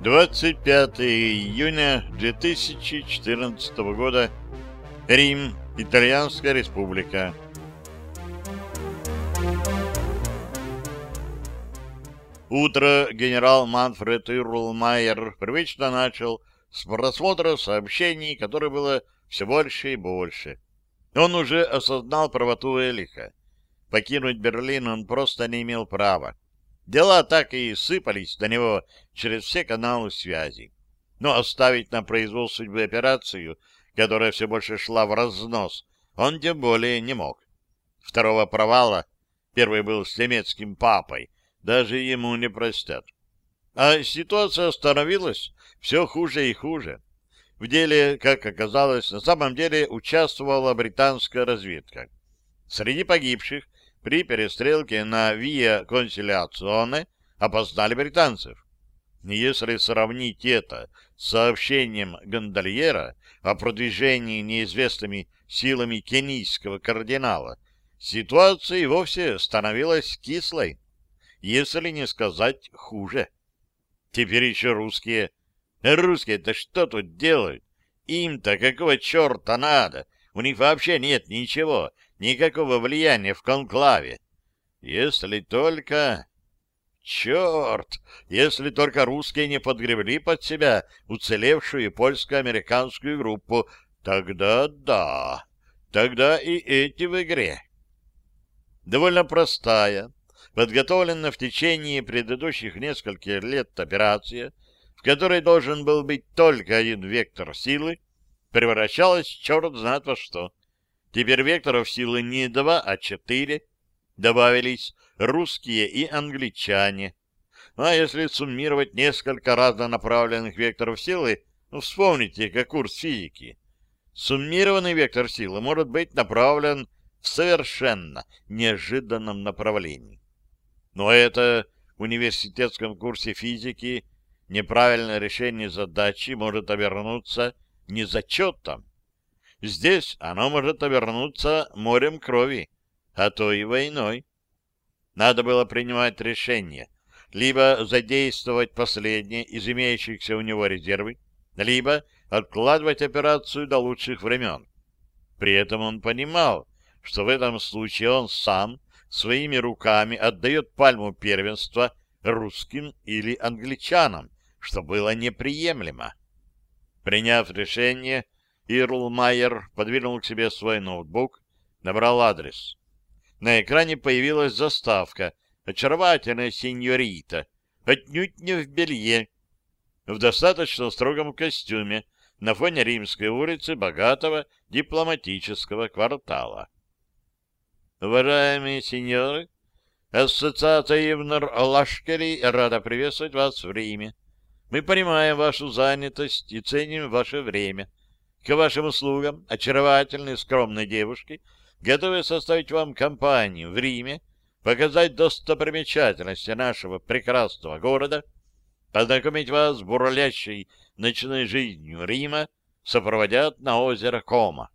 25 июня 2014 года. Рим, Итальянская республика. Утро генерал Манфред Ирлмайер привычно начал с просмотра сообщений, которых было все больше и больше. Он уже осознал правоту Элиха. Покинуть Берлин он просто не имел права. Дела так и сыпались до него через все каналы связи. Но оставить на произвол судьбы операцию, которая все больше шла в разнос, он тем более не мог. Второго провала, первый был с немецким папой, даже ему не простят. А ситуация становилась все хуже и хуже. В деле, как оказалось, на самом деле участвовала британская разведка. Среди погибших при перестрелке на Виа Консиляционе опознали британцев. Если сравнить это с сообщением гондольера о продвижении неизвестными силами кенийского кардинала, ситуация и вовсе становилась кислой, если не сказать хуже. Теперь еще русские. Русские-то что тут делают? Им-то какого черта надо? У них вообще нет ничего, никакого влияния в конклаве. Если только... Черт! Если только русские не подгребли под себя уцелевшую польско-американскую группу, тогда да, тогда и эти в игре. Довольно простая, подготовленная в течение предыдущих нескольких лет операция, в которой должен был быть только один вектор силы, превращалась черт знает во что. Теперь векторов силы не два, а четыре. Добавились русские и англичане. Ну, а если суммировать несколько разнонаправленных векторов силы, ну, вспомните, как курс физики. Суммированный вектор силы может быть направлен в совершенно неожиданном направлении. Но это в университетском курсе физики неправильное решение задачи может обернуться не зачетом, Здесь оно может обернуться морем крови, а то и войной. Надо было принимать решение, либо задействовать последние из имеющихся у него резервы, либо откладывать операцию до лучших времен. При этом он понимал, что в этом случае он сам своими руками отдает пальму первенства русским или англичанам, что было неприемлемо. Приняв решение, Ирлмайер подвинул к себе свой ноутбук, набрал адрес. На экране появилась заставка «Очаровательная сеньорита», отнюдь не в белье, в достаточно строгом костюме на фоне римской улицы богатого дипломатического квартала. Уважаемые сеньоры, Ассоциация Ивнер Лашкери рада приветствовать вас в Риме. Мы понимаем вашу занятость и ценим ваше время. К вашим услугам очаровательные скромные девушки, готовые составить вам компанию в Риме, показать достопримечательности нашего прекрасного города, познакомить вас с бурлящей ночной жизнью Рима, сопроводят на озеро Кома.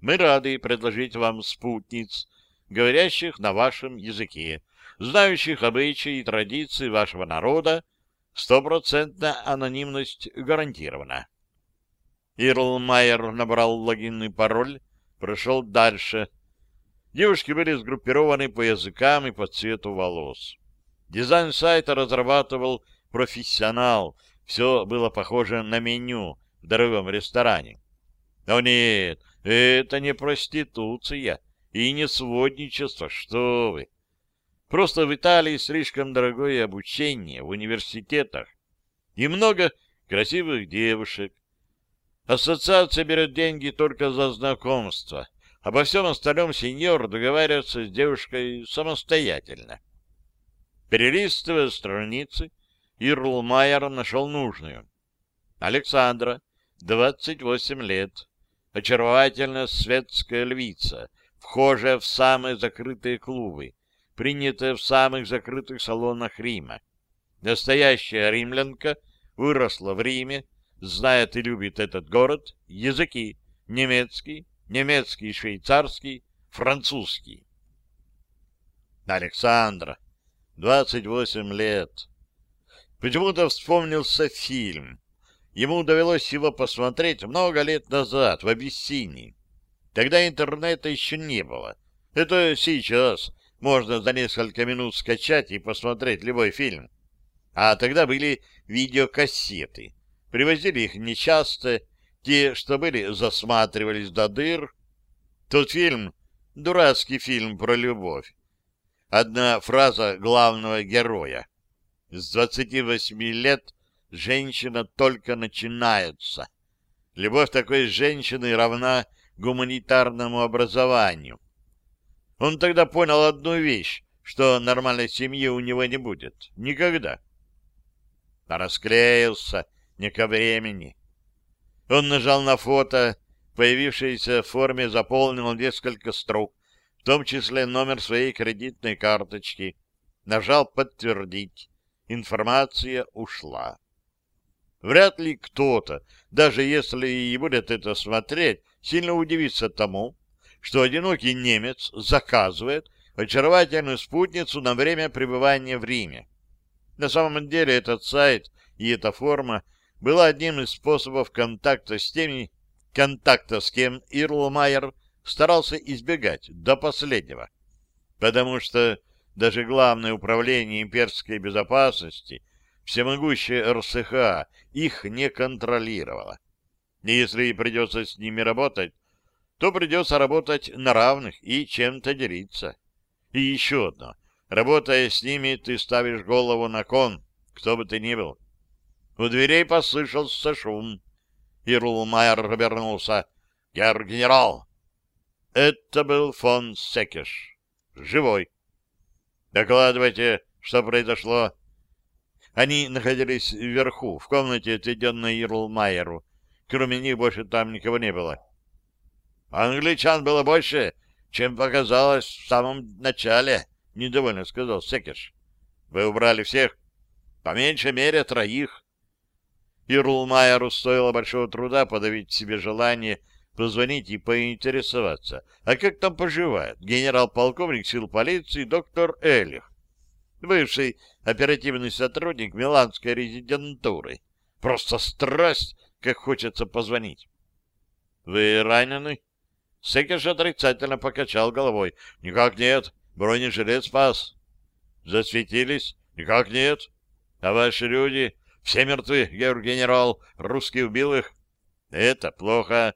Мы рады предложить вам спутниц, говорящих на вашем языке, знающих обычаи и традиции вашего народа, стопроцентная анонимность гарантирована. Ирлмайер набрал логинный пароль, прошел дальше. Девушки были сгруппированы по языкам и по цвету волос. Дизайн сайта разрабатывал профессионал. Все было похоже на меню в дорогом ресторане. Но нет, это не проституция и не сводничество, что вы. Просто в Италии слишком дорогое обучение в университетах и много красивых девушек, Ассоциация берет деньги только за знакомство. Обо всем остальном сеньор договаривается с девушкой самостоятельно. Перелистывая страницы, Ирл Майер нашел нужную. Александра, 28 лет, очаровательная светская львица, вхожая в самые закрытые клубы, принятая в самых закрытых салонах Рима. Настоящая римлянка выросла в Риме, знает и любит этот город, языки немецкий, немецкий, швейцарский, французский. Александра, 28 лет. Почему-то вспомнился фильм. Ему довелось его посмотреть много лет назад в Абиссинии. Тогда интернета еще не было. Это сейчас можно за несколько минут скачать и посмотреть любой фильм. А тогда были видеокассеты. Привозили их нечасто, те, что были, засматривались до дыр. Тот фильм — дурацкий фильм про любовь. Одна фраза главного героя. С 28 лет женщина только начинается. Любовь такой женщины равна гуманитарному образованию. Он тогда понял одну вещь, что нормальной семьи у него не будет. Никогда. Расклеился не ко времени. Он нажал на фото, появившееся в форме заполнил несколько строк, в том числе номер своей кредитной карточки. Нажал «Подтвердить». Информация ушла. Вряд ли кто-то, даже если и будет это смотреть, сильно удивится тому, что одинокий немец заказывает очаровательную спутницу на время пребывания в Риме. На самом деле этот сайт и эта форма была одним из способов контакта с теми, контакта с кем Ирлмайер старался избегать до последнего, потому что даже Главное управление имперской безопасности, всемогущее РСХ, их не контролировало. И если придется с ними работать, то придется работать на равных и чем-то делиться. И еще одно. Работая с ними, ты ставишь голову на кон, кто бы ты ни был. У дверей послышался шум. Ирлмайер обернулся. «Герр генерал!» Это был фон Секеш. Живой. «Докладывайте, что произошло?» Они находились вверху, в комнате, отведенной Ирлмайеру. Кроме них больше там никого не было. Англичан было больше, чем показалось в самом начале, — недовольно сказал Секеш. — Вы убрали всех? — По меньшей мере троих. Ирлмайеру стоило большого труда подавить себе желание позвонить и поинтересоваться, а как там поживает генерал-полковник сил полиции доктор Элих, бывший оперативный сотрудник Миланской резидентуры. Просто страсть, как хочется позвонить. — Вы ранены? Секеш отрицательно покачал головой. — Никак нет. Бронежилет спас. — Засветились? — Никак нет. — А ваши люди? Все мертвы, генерал. Русский убил их? — Это плохо.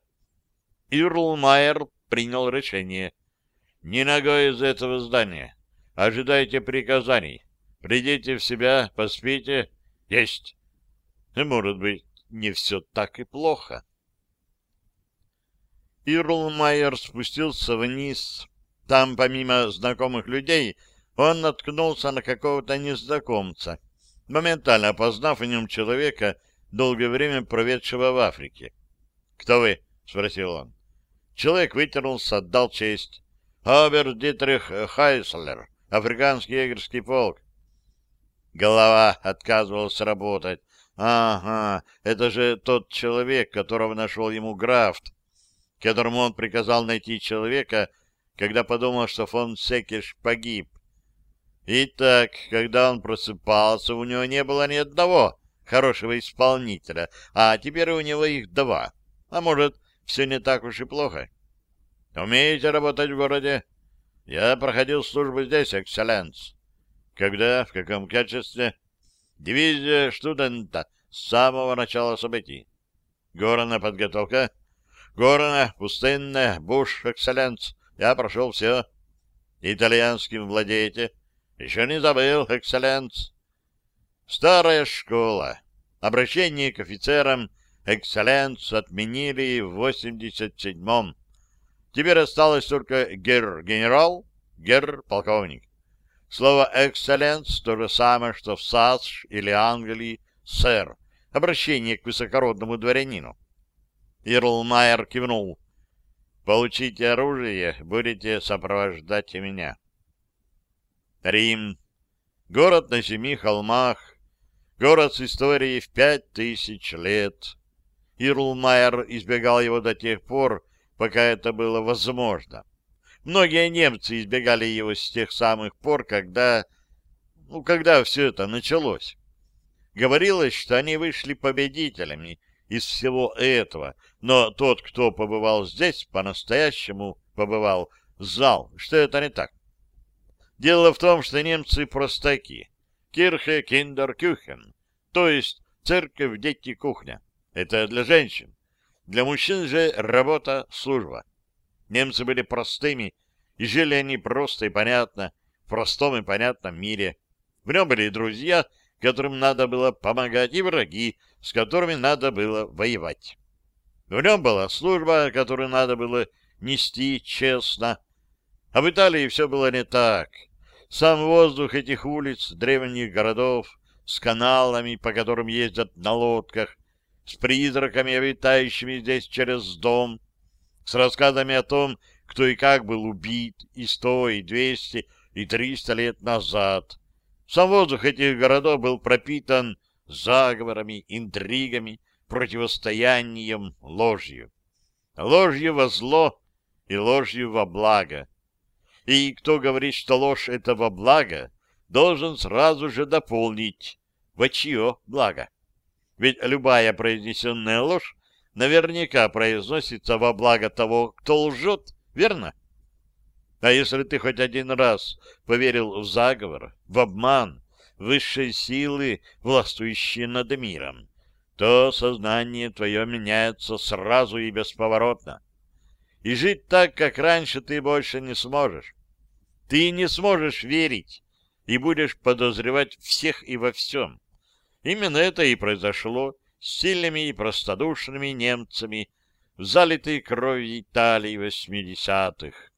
Ирлмайер принял решение. — Ни ногой из этого здания. Ожидайте приказаний. Придите в себя, поспите. — Есть. — Может быть, не все так и плохо. Ирлмайер спустился вниз. Там, помимо знакомых людей, он наткнулся на какого-то незнакомца, моментально опознав в нем человека, долгое время проведшего в Африке. «Кто вы?» — спросил он. Человек вытянулся, отдал честь. «Обер Дитрих Хайслер, африканский егерский полк». Голова отказывалась работать. «Ага, это же тот человек, которого нашел ему Графт которому он приказал найти человека, когда подумал, что фон Секиш погиб. Итак, когда он просыпался, у него не было ни одного хорошего исполнителя, а теперь у него их два. А может, все не так уж и плохо. Умеете работать в городе? Я проходил службу здесь, экселленс. Когда? В каком качестве? Дивизия студента с самого начала событий. Горная подготовка? Горная, пустынная, буш, экселленс. Я прошел все. Итальянским владеете? Еще не забыл, экселленс. Старая школа. Обращение к офицерам экселленс отменили в 87-м. Теперь осталось только гер-генерал, гер-полковник. Слово «экселленс» то же самое, что в САС или Англии «сэр». Обращение к высокородному дворянину. Ирлмайер кивнул. «Получите оружие, будете сопровождать меня». Рим. Город на семи холмах. Город с историей в пять тысяч лет. Ирлмайер избегал его до тех пор, пока это было возможно. Многие немцы избегали его с тех самых пор, когда... Ну, когда все это началось. говорилось, что они вышли победителями из всего этого, но тот, кто побывал здесь, по-настоящему побывал, зал, что это не так. Дело в том, что немцы простаки. Кирхе, киндер, кюхен. То есть церковь, дети, кухня. Это для женщин. Для мужчин же работа, служба. Немцы были простыми, и жили они просто и понятно, в простом и понятном мире. В нем были друзья, которым надо было помогать, и враги, с которыми надо было воевать. В нем была служба, которую надо было нести честно. А в Италии все было не так. Сам воздух этих улиц, древних городов, с каналами, по которым ездят на лодках, с призраками, обитающими здесь через дом, с рассказами о том, кто и как был убит и сто, и двести, и триста лет назад. Сам воздух этих городов был пропитан заговорами, интригами, противостоянием, ложью. Ложью во зло и ложью во благо. И кто говорит, что ложь — это во благо, должен сразу же дополнить, во чье благо. Ведь любая произнесенная ложь наверняка произносится во благо того, кто лжет, верно? А если ты хоть один раз поверил в заговор, в обман, высшей силы, властвующие над миром, то сознание твое меняется сразу и бесповоротно и жить так, как раньше, ты больше не сможешь. Ты не сможешь верить и будешь подозревать всех и во всем. Именно это и произошло с сильными и простодушными немцами в залитой кровью Италии восьмидесятых.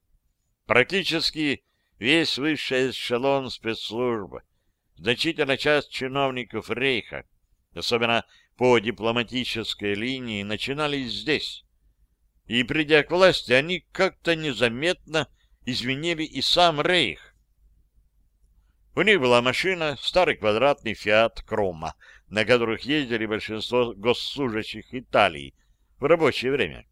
Практически весь высший эшелон спецслужбы, значительная часть чиновников Рейха, особенно по дипломатической линии, начинались здесь, и, придя к власти, они как-то незаметно изменили и сам Рейх. У них была машина, старый квадратный «Фиат Крома», на которых ездили большинство госслужащих Италии в рабочее время.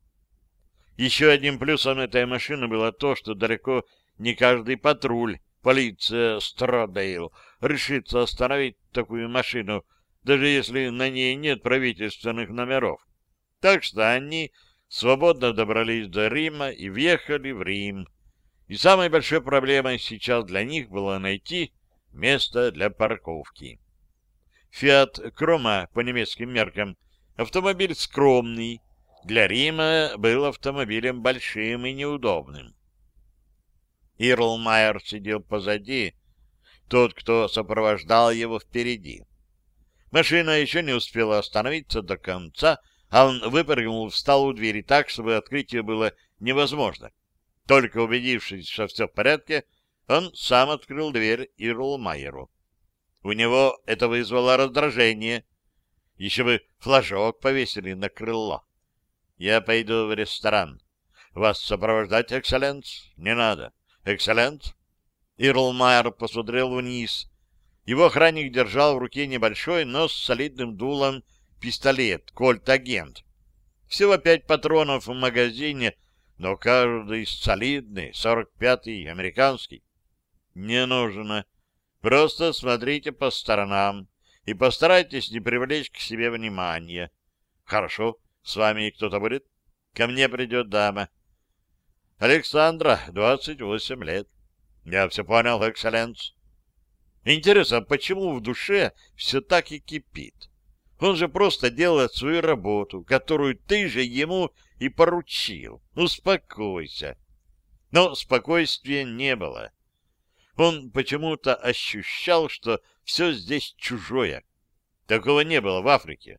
Еще одним плюсом этой машины было то, что далеко не каждый патруль, полиция Страдейл, решится остановить такую машину, даже если на ней нет правительственных номеров. Так что они свободно добрались до Рима и въехали в Рим. И самой большой проблемой сейчас для них было найти место для парковки. «Фиат Крома» по немецким меркам автомобиль скромный, для Рима был автомобилем большим и неудобным. Ирлмайер сидел позади, тот, кто сопровождал его впереди. Машина еще не успела остановиться до конца, а он выпрыгнул, встал у двери так, чтобы открыть ее было невозможно. Только убедившись, что все в порядке, он сам открыл дверь Ирлмайеру. У него это вызвало раздражение. Еще бы флажок повесили на крыло. Я пойду в ресторан. Вас сопровождать, экселленс? Не надо. Экселленс? Ирлмайер посмотрел вниз. Его охранник держал в руке небольшой, но с солидным дулом пистолет «Кольт-агент». Всего пять патронов в магазине, но каждый солидный, 45-й, американский. Не нужно. Просто смотрите по сторонам и постарайтесь не привлечь к себе внимания. Хорошо, с вами кто-то будет? Ко мне придет дама. Александра, 28 лет. Я все понял, экселленс. Интересно, почему в душе все так и кипит? Он же просто делает свою работу, которую ты же ему и поручил. Успокойся. Но спокойствия не было. Он почему-то ощущал, что все здесь чужое. Такого не было в Африке.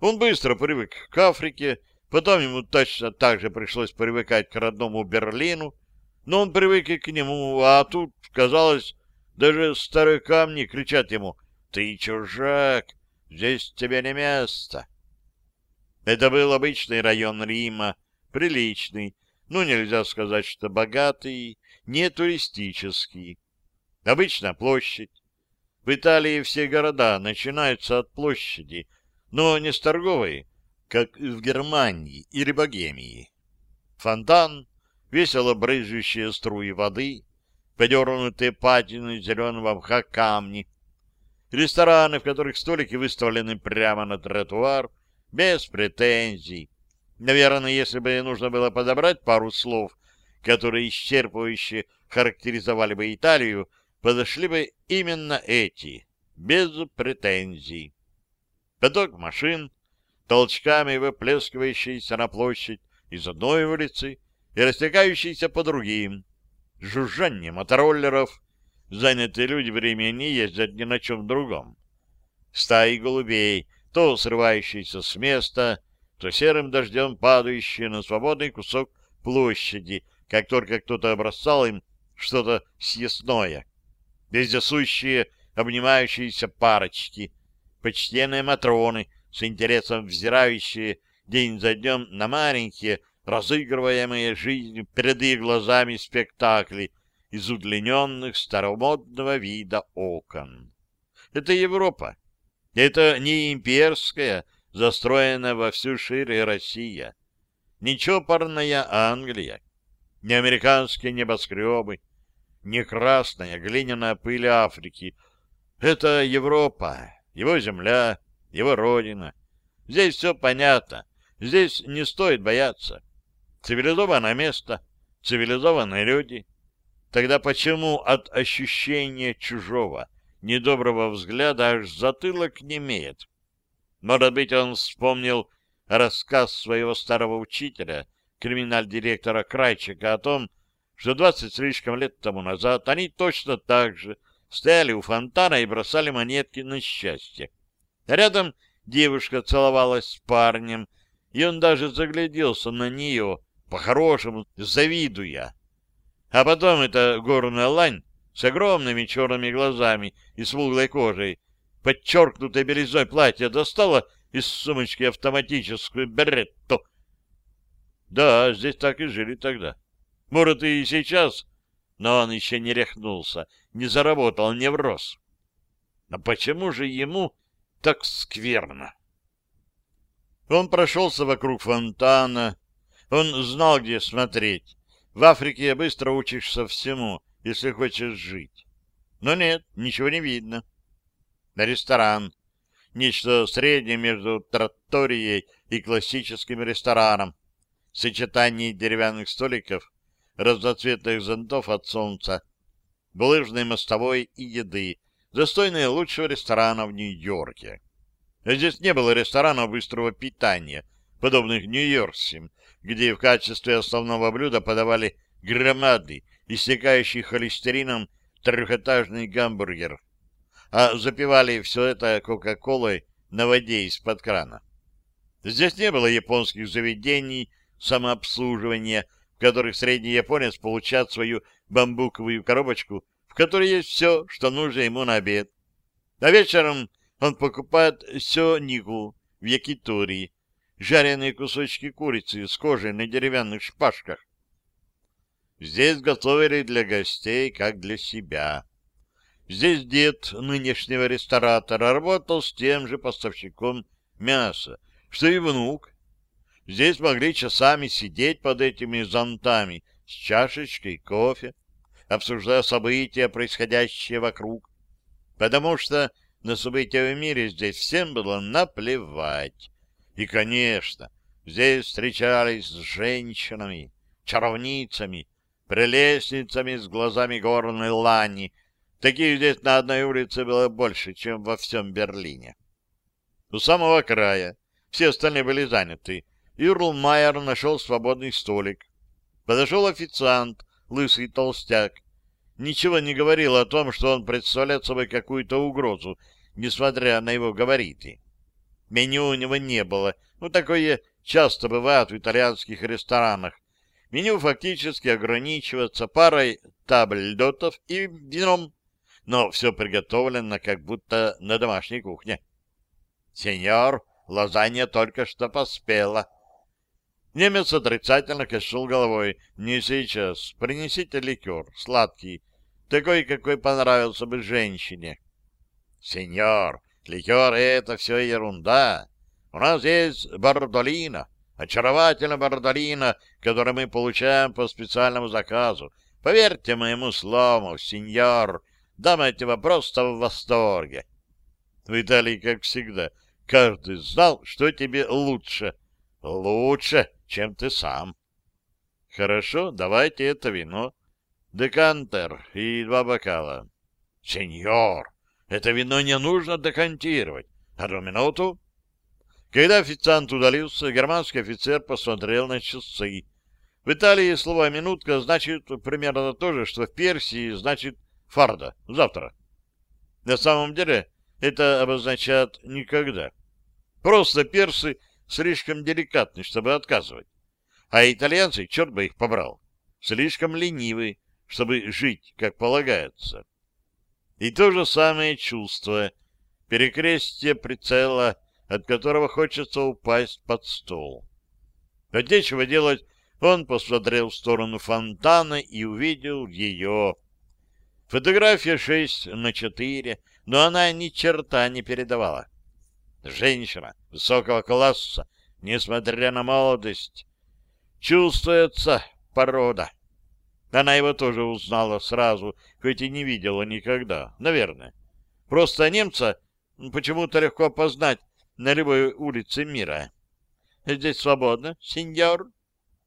Он быстро привык к Африке, потом ему точно так же пришлось привыкать к родному Берлину, но он привык и к нему, а тут, казалось, даже старые камни кричат ему «Ты чужак! Здесь тебе не место. Это был обычный район Рима, приличный, ну, нельзя сказать, что богатый, не туристический. Обычная площадь. В Италии все города начинаются от площади, но не с торговой, как в Германии или Богемии. Фонтан, весело брызжущие струи воды, подернутые патиной зеленого мха камни, Рестораны, в которых столики выставлены прямо на тротуар, без претензий. Наверное, если бы нужно было подобрать пару слов, которые исчерпывающе характеризовали бы Италию, подошли бы именно эти, без претензий. Поток машин, толчками выплескивающийся на площадь из одной улицы и растекающийся по другим, жужжание мотороллеров, занятые люди времени ездят ни на чем другом. Стаи голубей, то срывающиеся с места, то серым дождем падающие на свободный кусок площади, как только кто-то обрастал им что-то съестное. Вездесущие, обнимающиеся парочки, почтенные матроны, с интересом взирающие день за днем на маленькие, разыгрываемые жизнью перед их глазами спектакли из удлиненных старомодного вида окон. Это Европа. Это не имперская, застроенная во всю шире Россия. Не чопорная Англия. Не американские небоскребы. Не красная глиняная пыль Африки. Это Европа, его земля, его родина. Здесь все понятно. Здесь не стоит бояться. Цивилизованное место, цивилизованные люди. Тогда почему от ощущения чужого, недоброго взгляда аж затылок не имеет? Может быть, он вспомнил рассказ своего старого учителя, криминаль-директора Крайчика, о том, что двадцать слишком лет тому назад они точно так же стояли у фонтана и бросали монетки на счастье. Рядом девушка целовалась с парнем, и он даже загляделся на нее, по-хорошему завидуя. А потом эта горная лань с огромными черными глазами и смуглой кожей, подчеркнутой белизной платья, достала из сумочки автоматическую беретту. Да, здесь так и жили тогда. Может, и сейчас, но он еще не рехнулся, не заработал невроз. А почему же ему так скверно? Он прошелся вокруг фонтана, он знал, где смотреть. В Африке быстро учишься всему, если хочешь жить. Но нет, ничего не видно. Ресторан. Нечто среднее между тратторией и классическим рестораном. Сочетание деревянных столиков, разноцветных зонтов от солнца, булыжной мостовой и еды, достойные лучшего ресторана в Нью-Йорке. Здесь не было ресторанов быстрого питания, подобных нью-йоркским, где в качестве основного блюда подавали громадный, истекающий холестерином трехэтажный гамбургер, а запивали все это кока-колой на воде из-под крана. Здесь не было японских заведений самообслуживания, в которых средний японец получает свою бамбуковую коробочку, в которой есть все, что нужно ему на обед. А вечером он покупает сёнигу в Якитории, жареные кусочки курицы с кожей на деревянных шпажках. Здесь готовили для гостей, как для себя. Здесь дед нынешнего ресторатора работал с тем же поставщиком мяса, что и внук. Здесь могли часами сидеть под этими зонтами с чашечкой кофе, обсуждая события, происходящие вокруг, потому что на события в мире здесь всем было наплевать. И, конечно, здесь встречались с женщинами, чаровницами, прелестницами с глазами горной лани. Таких здесь на одной улице было больше, чем во всем Берлине. У самого края все остальные были заняты. Юрл Майер нашел свободный столик. Подошел официант, лысый толстяк. Ничего не говорил о том, что он представляет собой какую-то угрозу, несмотря на его габариты. Меню у него не было. Ну, такое часто бывает в итальянских ресторанах. Меню фактически ограничивается парой табльдотов и вином, но все приготовлено как будто на домашней кухне. «Сеньор, лазанья только что поспела». Немец отрицательно качнул головой. «Не сейчас. Принесите ликер, сладкий, такой, какой понравился бы женщине». «Сеньор, Ликер — это все ерунда. У нас есть бардолина, очаровательная бардолина, которую мы получаем по специальному заказу. Поверьте моему слову, сеньор, дамы эти просто в восторге. В Италии, как всегда, каждый знал, что тебе лучше. Лучше, чем ты сам. Хорошо, давайте это вино. Декантер и два бокала. Сеньор, это вино не нужно декантировать. Одну минуту. Когда официант удалился, германский офицер посмотрел на часы. В Италии слово «минутка» значит примерно то же, что в Персии значит «фарда» — завтра. На самом деле это обозначает «никогда». Просто персы слишком деликатны, чтобы отказывать. А итальянцы, черт бы их побрал, слишком ленивы, чтобы жить, как полагается. И то же самое чувство, перекрестие прицела, от которого хочется упасть под стол. От нечего делать он посмотрел в сторону фонтана и увидел ее. Фотография 6 на 4, но она ни черта не передавала. Женщина высокого класса, несмотря на молодость, чувствуется порода. Она его тоже узнала сразу, хоть и не видела никогда, наверное. Просто немца почему-то легко опознать на любой улице мира. «Здесь свободно, сеньор?»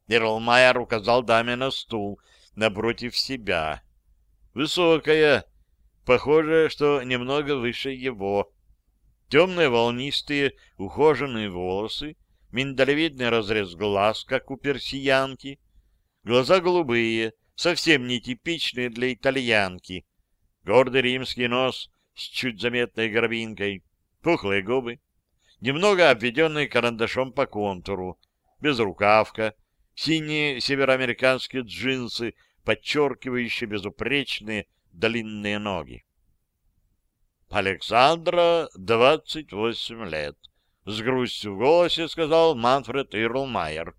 Эрлмайер указал даме на стул напротив себя. Высокая, похоже, что немного выше его. Темные волнистые ухоженные волосы, миндалевидный разрез глаз, как у персиянки, глаза голубые, совсем нетипичные для итальянки, гордый римский нос с чуть заметной горбинкой, пухлые губы, немного обведенные карандашом по контуру, безрукавка, синие североамериканские джинсы, подчеркивающие безупречные длинные ноги. Александра двадцать восемь лет. С грустью в голосе сказал Манфред Ирлмайер.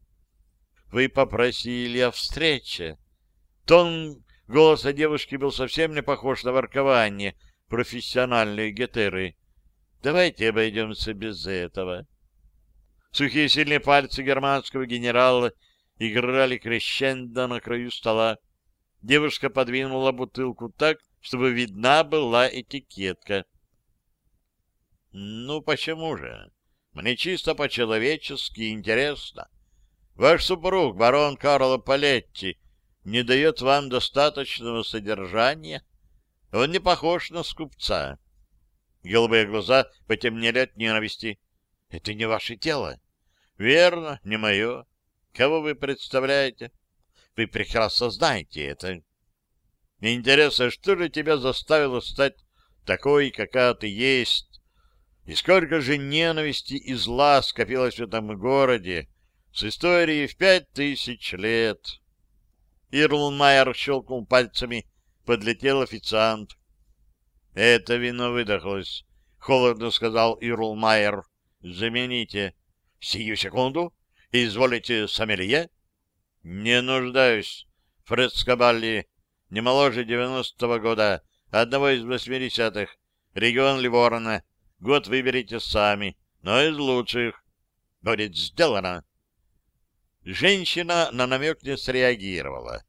Вы попросили о встрече. Тон голоса девушки был совсем не похож на воркование профессиональной гетеры. Давайте обойдемся без этого. Сухие сильные пальцы германского генерала играли крещендо на краю стола. Девушка подвинула бутылку так, чтобы видна была этикетка. «Ну, почему же? Мне чисто по-человечески интересно. Ваш супруг, барон Карло Палетти, не дает вам достаточного содержания? Он не похож на скупца». Голубые глаза потемнели от ненависти. «Это не ваше тело?» «Верно, не мое. Кого вы представляете? Вы прекрасно знаете это. Мне интересно, что же тебя заставило стать такой, какая ты есть? И сколько же ненависти и зла скопилось в этом городе с историей в пять тысяч лет? Ирлмайер щелкнул пальцами, подлетел официант. — Это вино выдохлось, — холодно сказал Ирлмайер. — Замените. — Сию секунду. Изволите сомелье? Не нуждаюсь. Фред Скабалли, не моложе девяностого года, одного из восьмидесятых, регион Ливорна. Год выберите сами, но из лучших. Будет сделано. Женщина на намек не среагировала.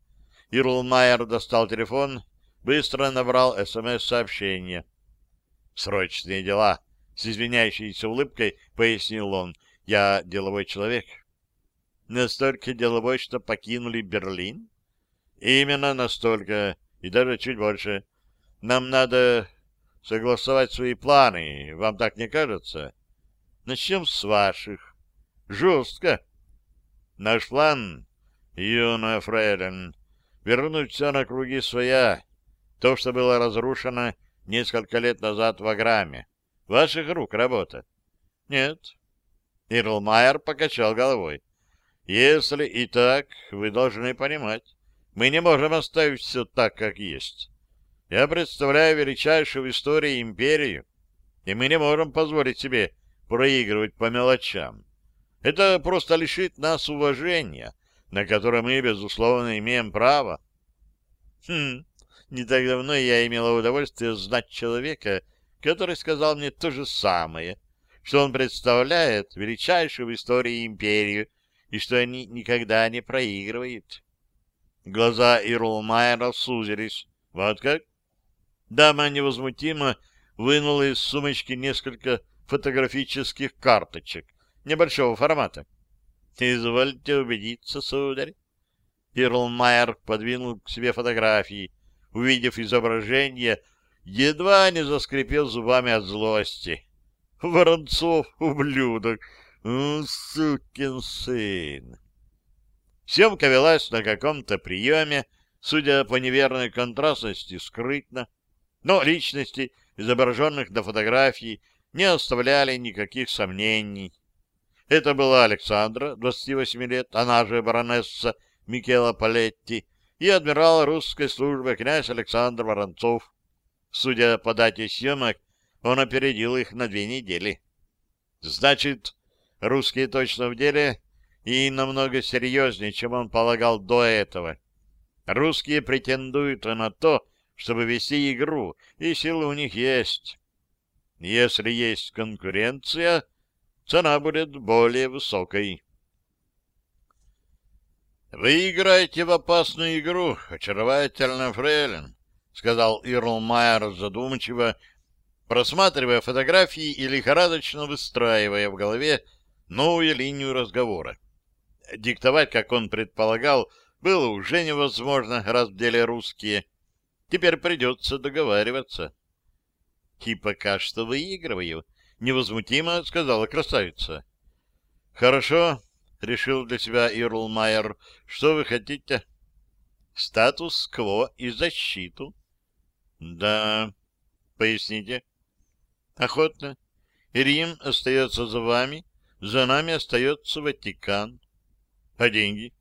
Ирлмайер достал телефон, быстро набрал СМС-сообщение. «Срочные дела!» — с извиняющейся улыбкой пояснил он. «Я деловой человек». Настолько деловой, что покинули Берлин? Именно настолько, и даже чуть больше. Нам надо согласовать свои планы, вам так не кажется? Начнем с ваших. Жестко. Наш план, юная фрейлин, вернуть все на круги своя. То, что было разрушено несколько лет назад в Аграме. Ваших рук работа. Нет. Ирлмайер покачал головой. Если и так, вы должны понимать, мы не можем оставить все так, как есть. Я представляю величайшую в истории империю, и мы не можем позволить себе проигрывать по мелочам. Это просто лишит нас уважения, на которое мы, безусловно, имеем право. Хм, не так давно я имела удовольствие знать человека, который сказал мне то же самое, что он представляет величайшую в истории империю, и что они никогда не проигрывают. Глаза Ирлмайера сузились. Вот как? Дама невозмутимо вынула из сумочки несколько фотографических карточек небольшого формата. — Извольте убедиться, сударь. Ирлмайер подвинул к себе фотографии. Увидев изображение, едва не заскрипел зубами от злости. Воронцов, ублюдок! Сукин сын! Съемка велась на каком-то приеме, судя по неверной контрастности, скрытно. Но личности, изображенных на фотографии, не оставляли никаких сомнений. Это была Александра, 28 лет, она же баронесса Микела Палетти, и адмирал русской службы князь Александр Воронцов. Судя по дате съемок, он опередил их на две недели. Значит, русские точно в деле и намного серьезнее, чем он полагал до этого. Русские претендуют на то, чтобы вести игру, и силы у них есть. Если есть конкуренция, цена будет более высокой. «Вы играете в опасную игру, очаровательно, фрейлин», — сказал Ирл Майер задумчиво, просматривая фотографии и лихорадочно выстраивая в голове новую линию разговора. Диктовать, как он предполагал, было уже невозможно, раз в деле русские. Теперь придется договариваться. — И пока что выигрываю, — невозмутимо сказала красавица. — Хорошо, — решил для себя Ирл Майер. — Что вы хотите? — Статус-кво и защиту. — Да, поясните. — Охотно. Рим остается за вами, за нами остается Ватикан. — А деньги?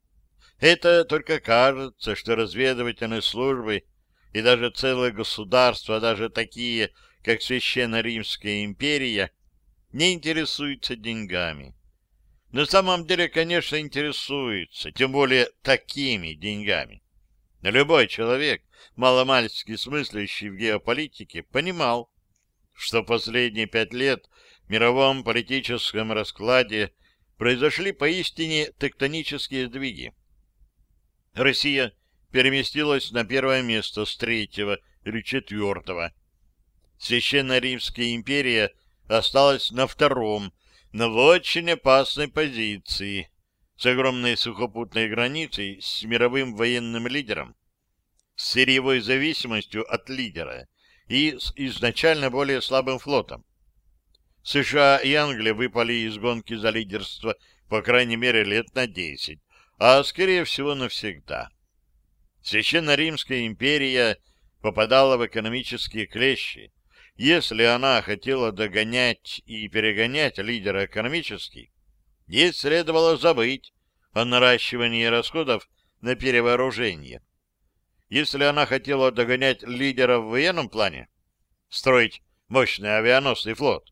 — Это только кажется, что разведывательные службы и даже целое государство, даже такие, как Священная Римская империя, не интересуются деньгами. На самом деле, конечно, интересуются, тем более такими деньгами. Любой человек, маломальски смыслящий в геополитике, понимал, что последние пять лет в мировом политическом раскладе произошли поистине тектонические сдвиги. Россия переместилась на первое место с третьего или четвертого. Священная Римская империя осталась на втором, но в очень опасной позиции, с огромной сухопутной границей с мировым военным лидером, с сырьевой зависимостью от лидера и с изначально более слабым флотом. США и Англия выпали из гонки за лидерство по крайней мере лет на десять, а скорее всего навсегда. Священная Римская империя попадала в экономические клещи. Если она хотела догонять и перегонять лидера экономически, ей следовало забыть о наращивании расходов на перевооружение. Если она хотела догонять лидера в военном плане, строить мощный авианосный флот,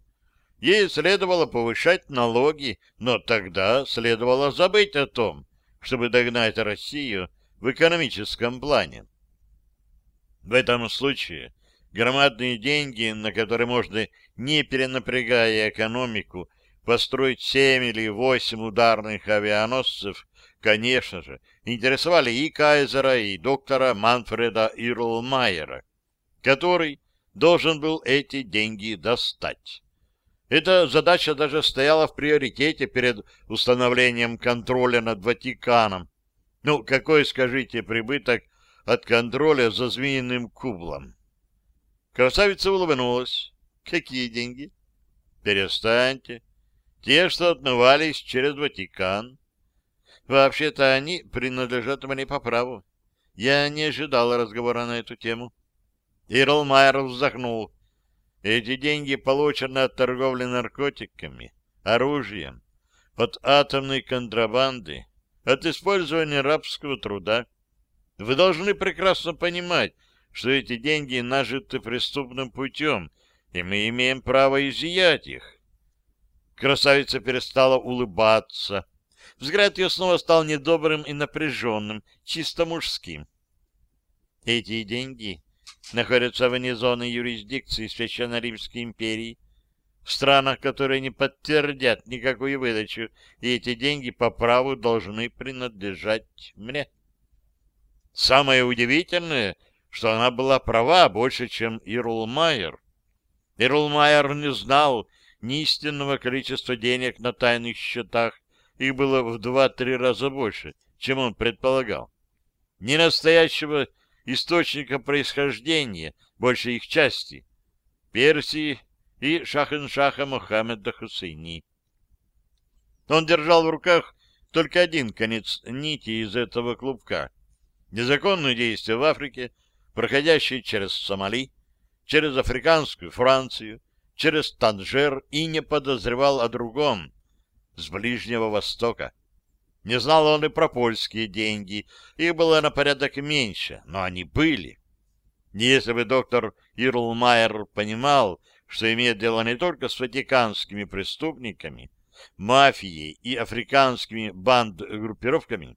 Ей следовало повышать налоги, но тогда следовало забыть о том, чтобы догнать Россию в экономическом плане. В этом случае громадные деньги, на которые можно, не перенапрягая экономику, построить семь или восемь ударных авианосцев, конечно же, интересовали и Кайзера, и доктора Манфреда Ирлмайера, который должен был эти деньги достать. Эта задача даже стояла в приоритете перед установлением контроля над Ватиканом. Ну, какой, скажите, прибыток от контроля за змеиным кублом? Красавица улыбнулась. Какие деньги? Перестаньте. Те, что отмывались через Ватикан. Вообще-то они принадлежат мне по праву. Я не ожидал разговора на эту тему. Ирлмайер вздохнул. Эти деньги получены от торговли наркотиками, оружием, от атомной контрабанды, от использования рабского труда. Вы должны прекрасно понимать, что эти деньги нажиты преступным путем, и мы имеем право изъять их. Красавица перестала улыбаться. Взгляд ее снова стал недобрым и напряженным, чисто мужским. Эти деньги находятся вне зоны юрисдикции Священной Римской империи, в странах, которые не подтвердят никакую выдачу, и эти деньги по праву должны принадлежать мне. Самое удивительное, что она была права больше, чем Ирл Майер. Ирлмайер не знал ни истинного количества денег на тайных счетах, их было в два-три раза больше, чем он предполагал, ни настоящего источника происхождения большей их части, Персии и Шахеншаха Мухаммеда Хусейни. Он держал в руках только один конец нити из этого клубка. Незаконные действия в Африке, проходящие через Сомали, через африканскую Францию, через Танжер и не подозревал о другом, с Ближнего Востока. Не знал он и про польские деньги, их было на порядок меньше, но они были. Если бы доктор Ирлмайер понимал, что имеет дело не только с ватиканскими преступниками, мафией и африканскими банд-группировками,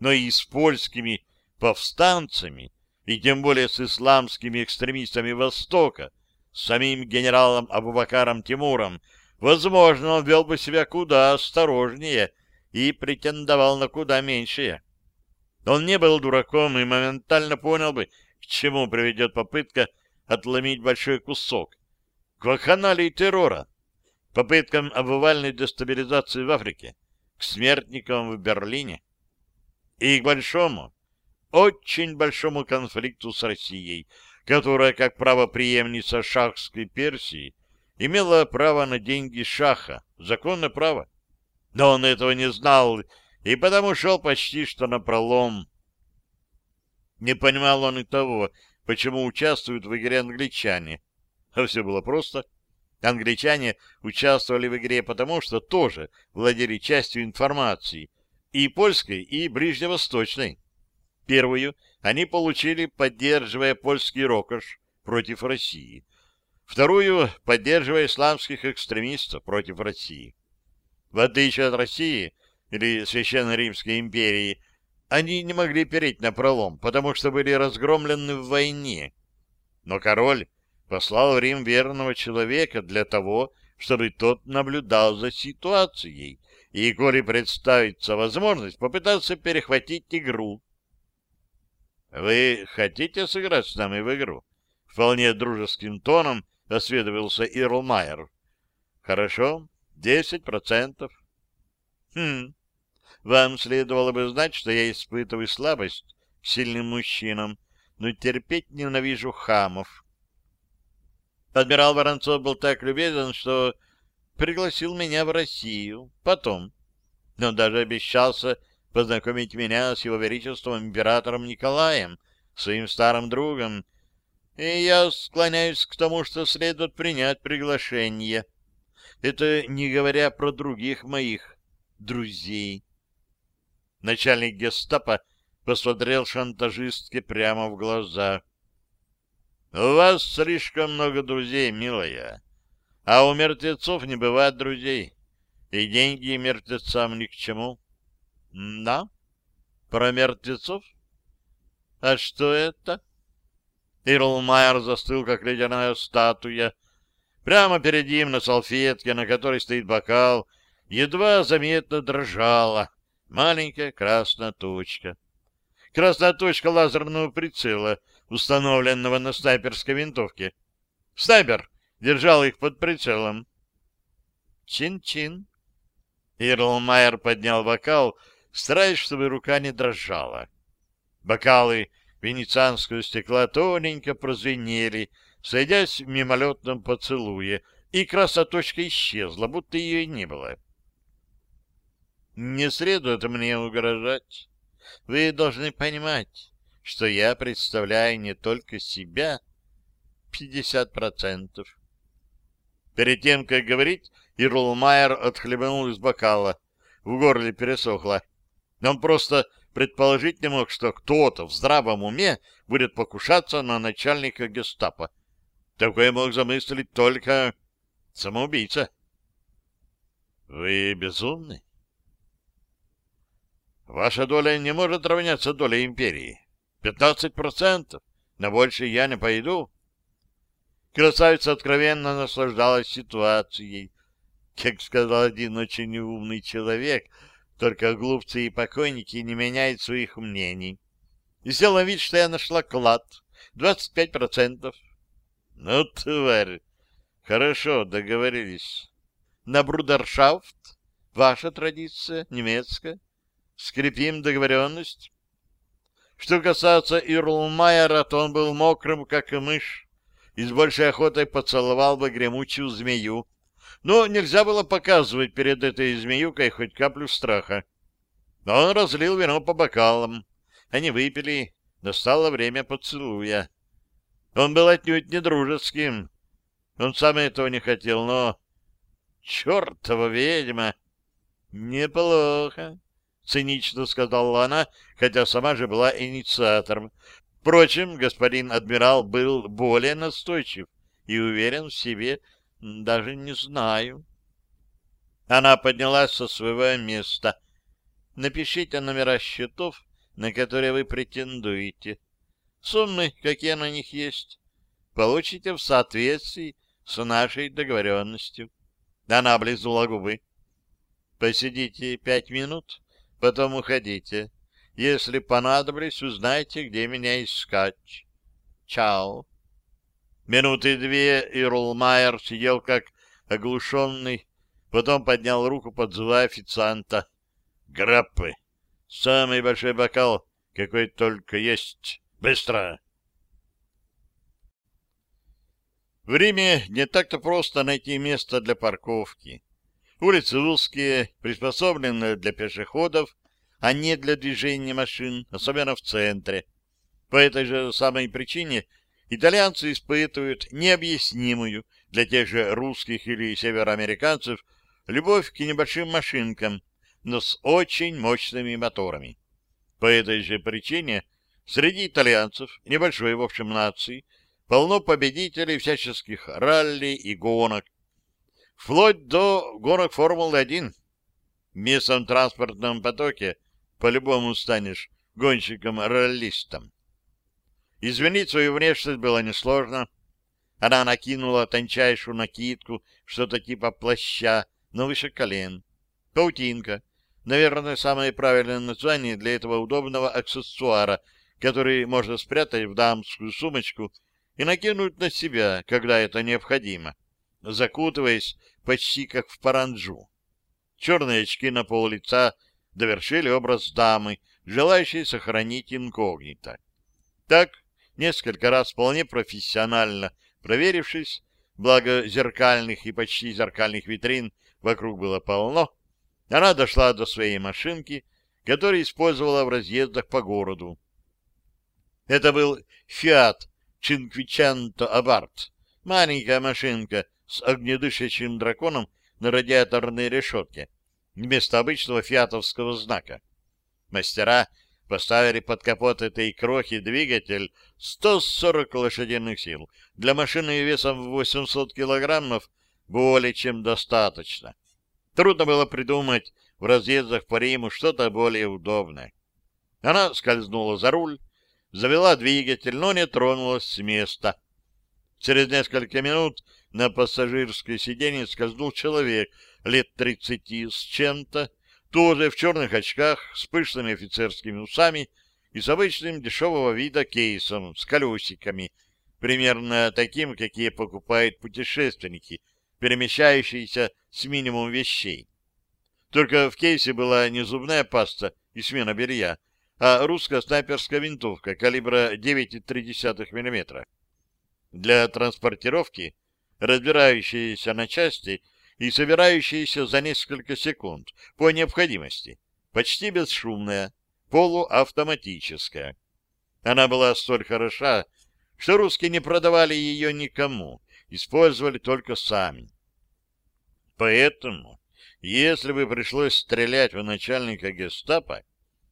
но и с польскими повстанцами, и тем более с исламскими экстремистами Востока, с самим генералом Абубакаром Тимуром, возможно, он вел бы себя куда осторожнее и претендовал на куда меньшее. Он не был дураком и моментально понял бы, к чему приведет попытка отломить большой кусок. К вакханалии террора, попыткам обвальной дестабилизации в Африке, к смертникам в Берлине и к большому, очень большому конфликту с Россией, которая, как правоприемница шахской Персии, имела право на деньги шаха, законное право. Но он этого не знал и потому шел почти что на пролом. Не понимал он и того, почему участвуют в игре англичане. А все было просто. Англичане участвовали в игре потому, что тоже владели частью информации, и польской, и ближневосточной. Первую они получили, поддерживая польский рокош против России. Вторую — поддерживая исламских экстремистов против России. В отличие от России или Священной Римской империи, они не могли переть на пролом, потому что были разгромлены в войне. Но король послал в Рим верного человека для того, чтобы тот наблюдал за ситуацией, и, коли представится возможность, попытаться перехватить игру. «Вы хотите сыграть с нами в игру?» Вполне дружеским тоном осведомился Ирлмайер. «Хорошо, десять процентов». «Хм, вам следовало бы знать, что я испытываю слабость к сильным мужчинам, но терпеть ненавижу хамов». Адмирал Воронцов был так любезен, что пригласил меня в Россию. Потом. Но даже обещался познакомить меня с его величеством императором Николаем, своим старым другом, и я склоняюсь к тому, что следует принять приглашение. Это не говоря про других моих друзей. Начальник гестапо посмотрел шантажистке прямо в глаза. — У вас слишком много друзей, милая, а у мертвецов не бывает друзей, и деньги мертвецам ни к чему. — Да? Про мертвецов? А что это? Ирлмайер застыл, как ледяная статуя. Прямо перед ним на салфетке, на которой стоит бокал, едва заметно дрожала маленькая красная точка. Красная точка лазерного прицела, установленного на снайперской винтовке. Снайпер держал их под прицелом. Чин-чин. Ирлмайер поднял бокал, стараясь, чтобы рука не дрожала. Бокалы венецианского стекла тоненько прозвенели, сойдясь в мимолетном поцелуе, и красоточка исчезла, будто ее и не было. «Не следует мне угрожать. Вы должны понимать, что я представляю не только себя, пятьдесят процентов». Перед тем, как говорить, Ирлмайер отхлебнул из бокала. В горле пересохло. Он просто предположить не мог, что кто-то в здравом уме будет покушаться на начальника гестапо. Такое мог замыслить только самоубийца. — Вы безумны? — Ваша доля не может равняться доле империи. Пятнадцать процентов. На больше я не пойду. Красавица откровенно наслаждалась ситуацией. Как сказал один очень умный человек — только глупцы и покойники не меняют своих мнений. И сделала вид, что я нашла клад. Двадцать пять процентов. Ну, тварь! Хорошо, договорились. На брудершафт? Ваша традиция, немецкая. Скрепим договоренность. Что касается Ирлмайера, то он был мокрым, как и мышь, и с большей охотой поцеловал бы гремучую змею. Но нельзя было показывать перед этой змеюкой хоть каплю страха. Он разлил вино по бокалам. Они выпили. Настало время поцелуя. Он был отнюдь не дружеским. Он сам этого не хотел, но... Чертова ведьма! Неплохо, — цинично сказала она, хотя сама же была инициатором. Впрочем, господин адмирал был более настойчив и уверен в себе, даже не знаю. Она поднялась со своего места. Напишите номера счетов, на которые вы претендуете. Суммы, какие на них есть, получите в соответствии с нашей договоренностью. Она облизнула губы. Посидите пять минут, потом уходите. Если понадоблюсь, узнайте, где меня искать. Чао. Минуты две и Рулмайер сидел как оглушенный, потом поднял руку, подзывая официанта. Граппы. Самый большой бокал, какой только есть. Быстро! В Риме не так-то просто найти место для парковки. Улицы узкие, приспособленные для пешеходов, а не для движения машин, особенно в центре. По этой же самой причине итальянцы испытывают необъяснимую для тех же русских или североамериканцев любовь к небольшим машинкам, но с очень мощными моторами. По этой же причине среди итальянцев, небольшой в общем нации, полно победителей всяческих ралли и гонок, вплоть до гонок Формулы-1. В местном транспортном потоке по-любому станешь гонщиком-раллистом. Изменить свою внешность было несложно. Она накинула тончайшую накидку, что-то типа плаща, но выше колен. Паутинка. Наверное, самое правильное название для этого удобного аксессуара, который можно спрятать в дамскую сумочку и накинуть на себя, когда это необходимо, закутываясь почти как в паранджу. Черные очки на пол лица довершили образ дамы, желающей сохранить инкогнито. Так, несколько раз вполне профессионально проверившись, благо зеркальных и почти зеркальных витрин вокруг было полно, она дошла до своей машинки, которую использовала в разъездах по городу. Это был «Фиат Cinquecento Абарт», маленькая машинка с огнедышащим драконом на радиаторной решетке, вместо обычного фиатовского знака. Мастера поставили под капот этой крохи двигатель 140 лошадиных сил. Для машины весом в 800 килограммов более чем достаточно. Трудно было придумать в разъездах по Риму что-то более удобное. Она скользнула за руль, завела двигатель, но не тронулась с места. Через несколько минут на пассажирское сиденье скользнул человек лет тридцати с чем-то, тоже в черных очках, с пышными офицерскими усами и с обычным дешевого вида кейсом с колесиками, примерно таким, какие покупают путешественники, перемещающиеся с минимум вещей. Только в кейсе была не зубная паста и смена белья, а русская снайперская винтовка калибра 9,3 мм. Для транспортировки, разбирающаяся на части и собирающаяся за несколько секунд по необходимости, почти бесшумная, полуавтоматическая. Она была столь хороша, что русские не продавали ее никому, использовали только сами. Поэтому, если бы пришлось стрелять в начальника гестапо,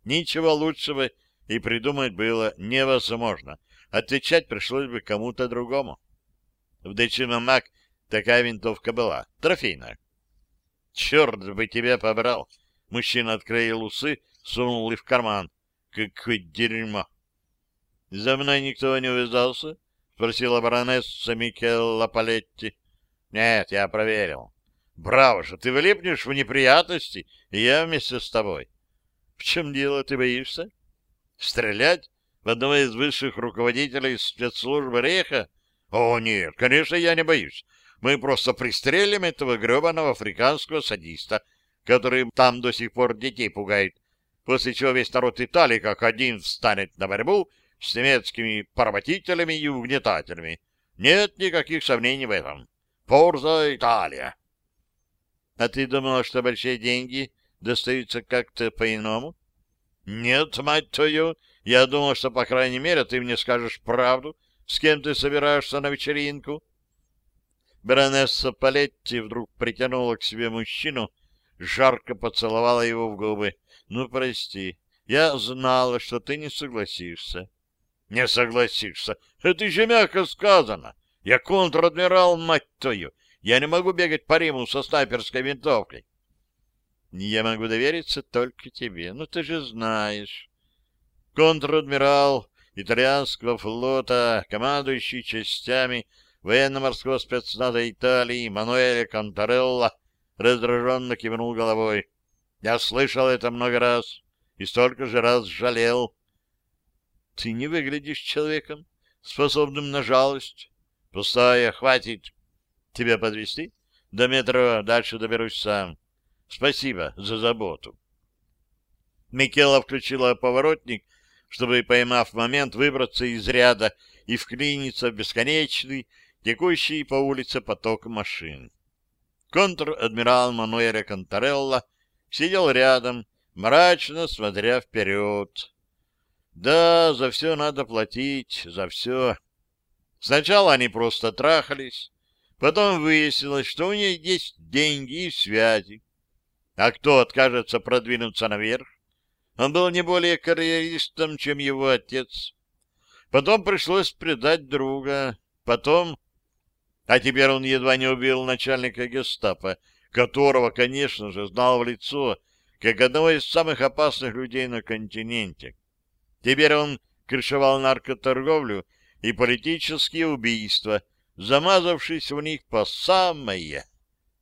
Ничего лучшего и придумать было невозможно. Отвечать пришлось бы кому-то другому. В Дечима Мак такая винтовка была, трофейная. Черт бы тебя побрал! Мужчина открыл усы, сунул их в карман. Какое дерьмо! За мной никто не увязался? Спросила баронесса Микелла Палетти. Нет, я проверил. Браво же, ты влипнешь в неприятности, и я вместе с тобой. В чем дело, ты боишься? Стрелять в одного из высших руководителей спецслужбы Рейха? О, нет, конечно, я не боюсь. Мы просто пристрелим этого гребаного африканского садиста, который там до сих пор детей пугает, после чего весь народ Италии как один встанет на борьбу с немецкими поработителями и угнетателями. Нет никаких сомнений в этом. Форза Италия! А ты думал, что большие деньги достаются как-то по-иному? Нет, мать твою, я думал, что, по крайней мере, ты мне скажешь правду, с кем ты собираешься на вечеринку. Баронесса Палетти вдруг притянула к себе мужчину, жарко поцеловала его в губы. «Ну, прости, я знала, что ты не согласишься». «Не согласишься? Это же мягко сказано. Я контр-адмирал, мать твою. Я не могу бегать по Риму со снайперской винтовкой». «Я могу довериться только тебе, ну ты же знаешь». Контр-адмирал итальянского флота, командующий частями военно-морского спецназа Италии Мануэле Конторелло раздраженно кивнул головой. Я слышал это много раз и столько же раз жалел. Ты не выглядишь человеком, способным на жалость. Пустая, хватит. Тебя подвести? До метро дальше доберусь сам. Спасибо за заботу. Микела включила поворотник, чтобы, поймав момент, выбраться из ряда и вклиниться в бесконечный, текущий по улице поток машин. Контр-адмирал Мануэля Конторелло сидел рядом, мрачно смотря вперед. Да, за все надо платить, за все. Сначала они просто трахались, потом выяснилось, что у нее есть деньги и связи. А кто откажется продвинуться наверх? Он был не более карьеристом, чем его отец. Потом пришлось предать друга. Потом... А теперь он едва не убил начальника гестапо, которого, конечно же, знал в лицо, как одного из самых опасных людей на континенте. Теперь он крышевал наркоторговлю и политические убийства, замазавшись в них по самое.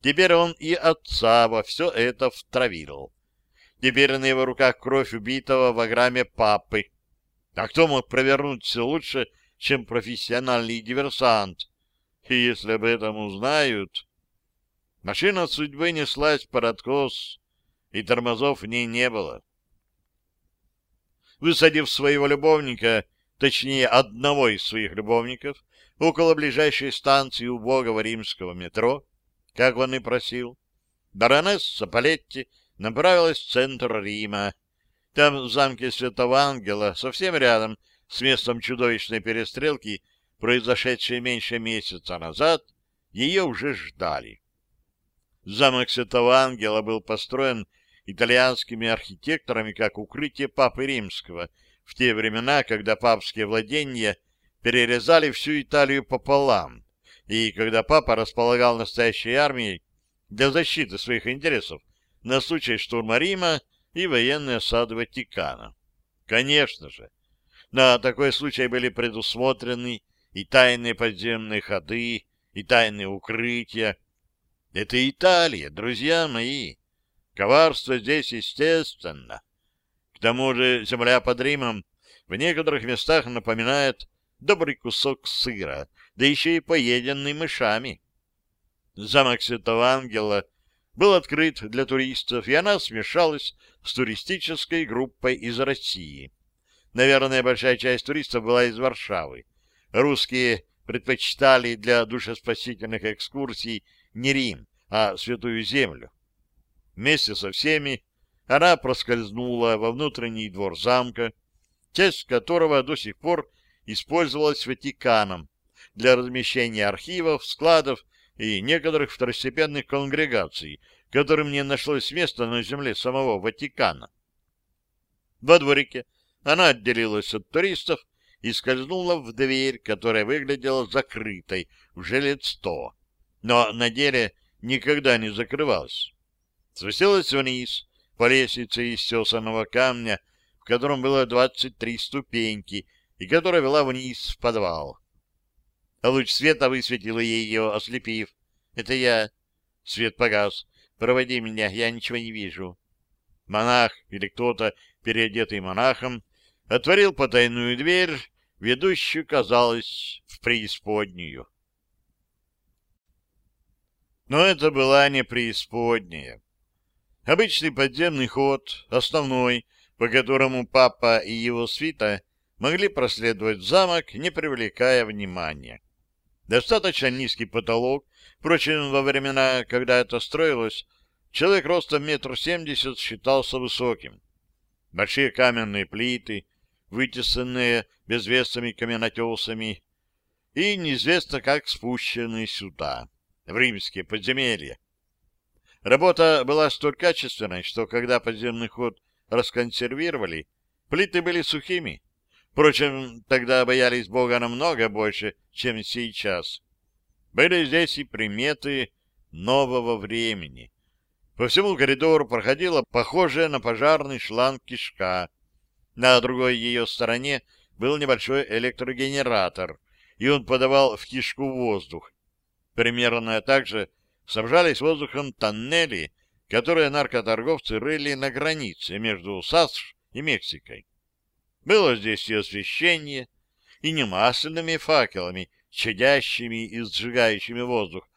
Теперь он и отца во все это втравил. Теперь на его руках кровь убитого в аграме папы. А кто мог провернуть все лучше, чем профессиональный диверсант? И если об этом узнают... Машина судьбы неслась под откос, и тормозов в ней не было. Высадив своего любовника, точнее, одного из своих любовников, около ближайшей станции убогого римского метро, как он и просил, баронесса Палетти направилась в центр Рима. Там, в замке Святого Ангела, совсем рядом с местом чудовищной перестрелки, произошедшей меньше месяца назад, ее уже ждали. Замок Святого Ангела был построен итальянскими архитекторами как укрытие Папы Римского в те времена, когда папские владения перерезали всю Италию пополам, и когда папа располагал настоящей армией для защиты своих интересов на случай штурма Рима и военной осады Ватикана. Конечно же, на такой случай были предусмотрены и тайные подземные ходы, и тайные укрытия. Это Италия, друзья мои. Коварство здесь естественно. К тому же земля под Римом в некоторых местах напоминает добрый кусок сыра, да еще и поеденный мышами. Замок Святого Ангела был открыт для туристов, и она смешалась с туристической группой из России. Наверное, большая часть туристов была из Варшавы. Русские предпочитали для душеспасительных экскурсий не Рим, а Святую Землю. Вместе со всеми она проскользнула во внутренний двор замка, часть которого до сих пор использовалась Ватиканом для размещения архивов, складов и некоторых второстепенных конгрегаций, которым не нашлось места на земле самого Ватикана. Во дворике она отделилась от туристов и скользнула в дверь, которая выглядела закрытой уже лет сто, но на деле никогда не закрывалась. Спустилась вниз по лестнице из тесаного камня, в котором было двадцать три ступеньки, и которая вела вниз в подвал. Луч света высветил ее, ослепив. «Это я». Свет погас. «Проводи меня, я ничего не вижу». Монах или кто-то, переодетый монахом, отворил потайную дверь, ведущую, казалось, в преисподнюю. Но это была не преисподняя. Обычный подземный ход, основной, по которому папа и его свита могли проследовать в замок, не привлекая внимания. Достаточно низкий потолок, впрочем, во времена, когда это строилось, человек ростом метр семьдесят считался высоким. Большие каменные плиты, вытесанные безвестными каменотесами, и неизвестно как спущенные сюда, в римские подземелья. Работа была столь качественной, что когда подземный ход расконсервировали, плиты были сухими. Впрочем, тогда боялись Бога намного больше, чем сейчас. Были здесь и приметы нового времени. По всему коридору проходила похожая на пожарный шланг кишка. На другой ее стороне был небольшой электрогенератор, и он подавал в кишку воздух. Примерно так же снабжались воздухом тоннели, которые наркоторговцы рыли на границе между САСШ и Мексикой. Было здесь и освещение, и не масляными факелами, чадящими и сжигающими воздух,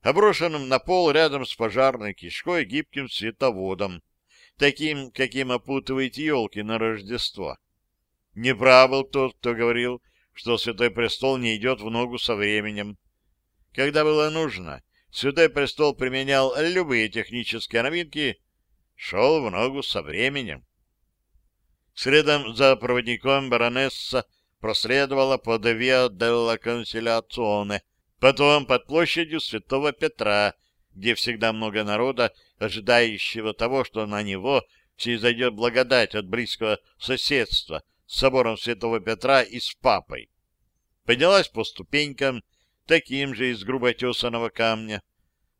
а брошенным на пол рядом с пожарной кишкой гибким световодом, таким, каким опутывает елки на Рождество. Не прав был тот, кто говорил, что Святой Престол не идет в ногу со временем. Когда было нужно, Святой Престол применял любые технические новинки, шел в ногу со временем. Следом за проводником баронесса проследовала по Девиа делла Консиляционе, потом под площадью Святого Петра, где всегда много народа, ожидающего того, что на него снизойдет благодать от близкого соседства с собором Святого Петра и с Папой. Поднялась по ступенькам, таким же из грубо тесаного камня.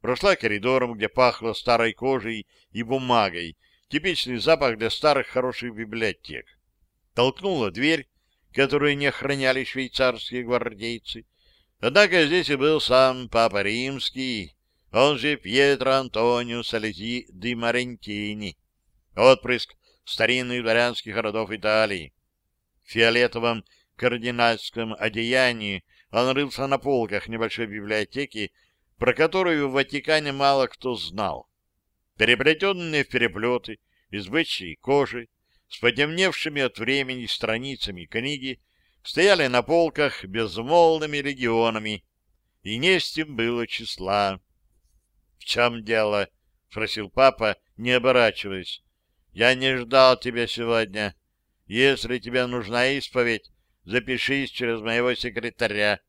Прошла коридором, где пахло старой кожей и бумагой, типичный запах для старых хороших библиотек. Толкнула дверь, которую не охраняли швейцарские гвардейцы. Однако здесь и был сам Папа Римский, он же Пьетро Антонио Салези ди Марентини, отпрыск старинных дворянских родов Италии. В фиолетовом кардинальском одеянии он рылся на полках небольшой библиотеки, про которую в Ватикане мало кто знал. Переплетенные в переплеты из бычьей кожи, с потемневшими от времени страницами книги, стояли на полках безмолвными регионами, и не с тем было числа. — В чем дело? — спросил папа, не оборачиваясь. — Я не ждал тебя сегодня. Если тебе нужна исповедь, Запишись через моего секретаря.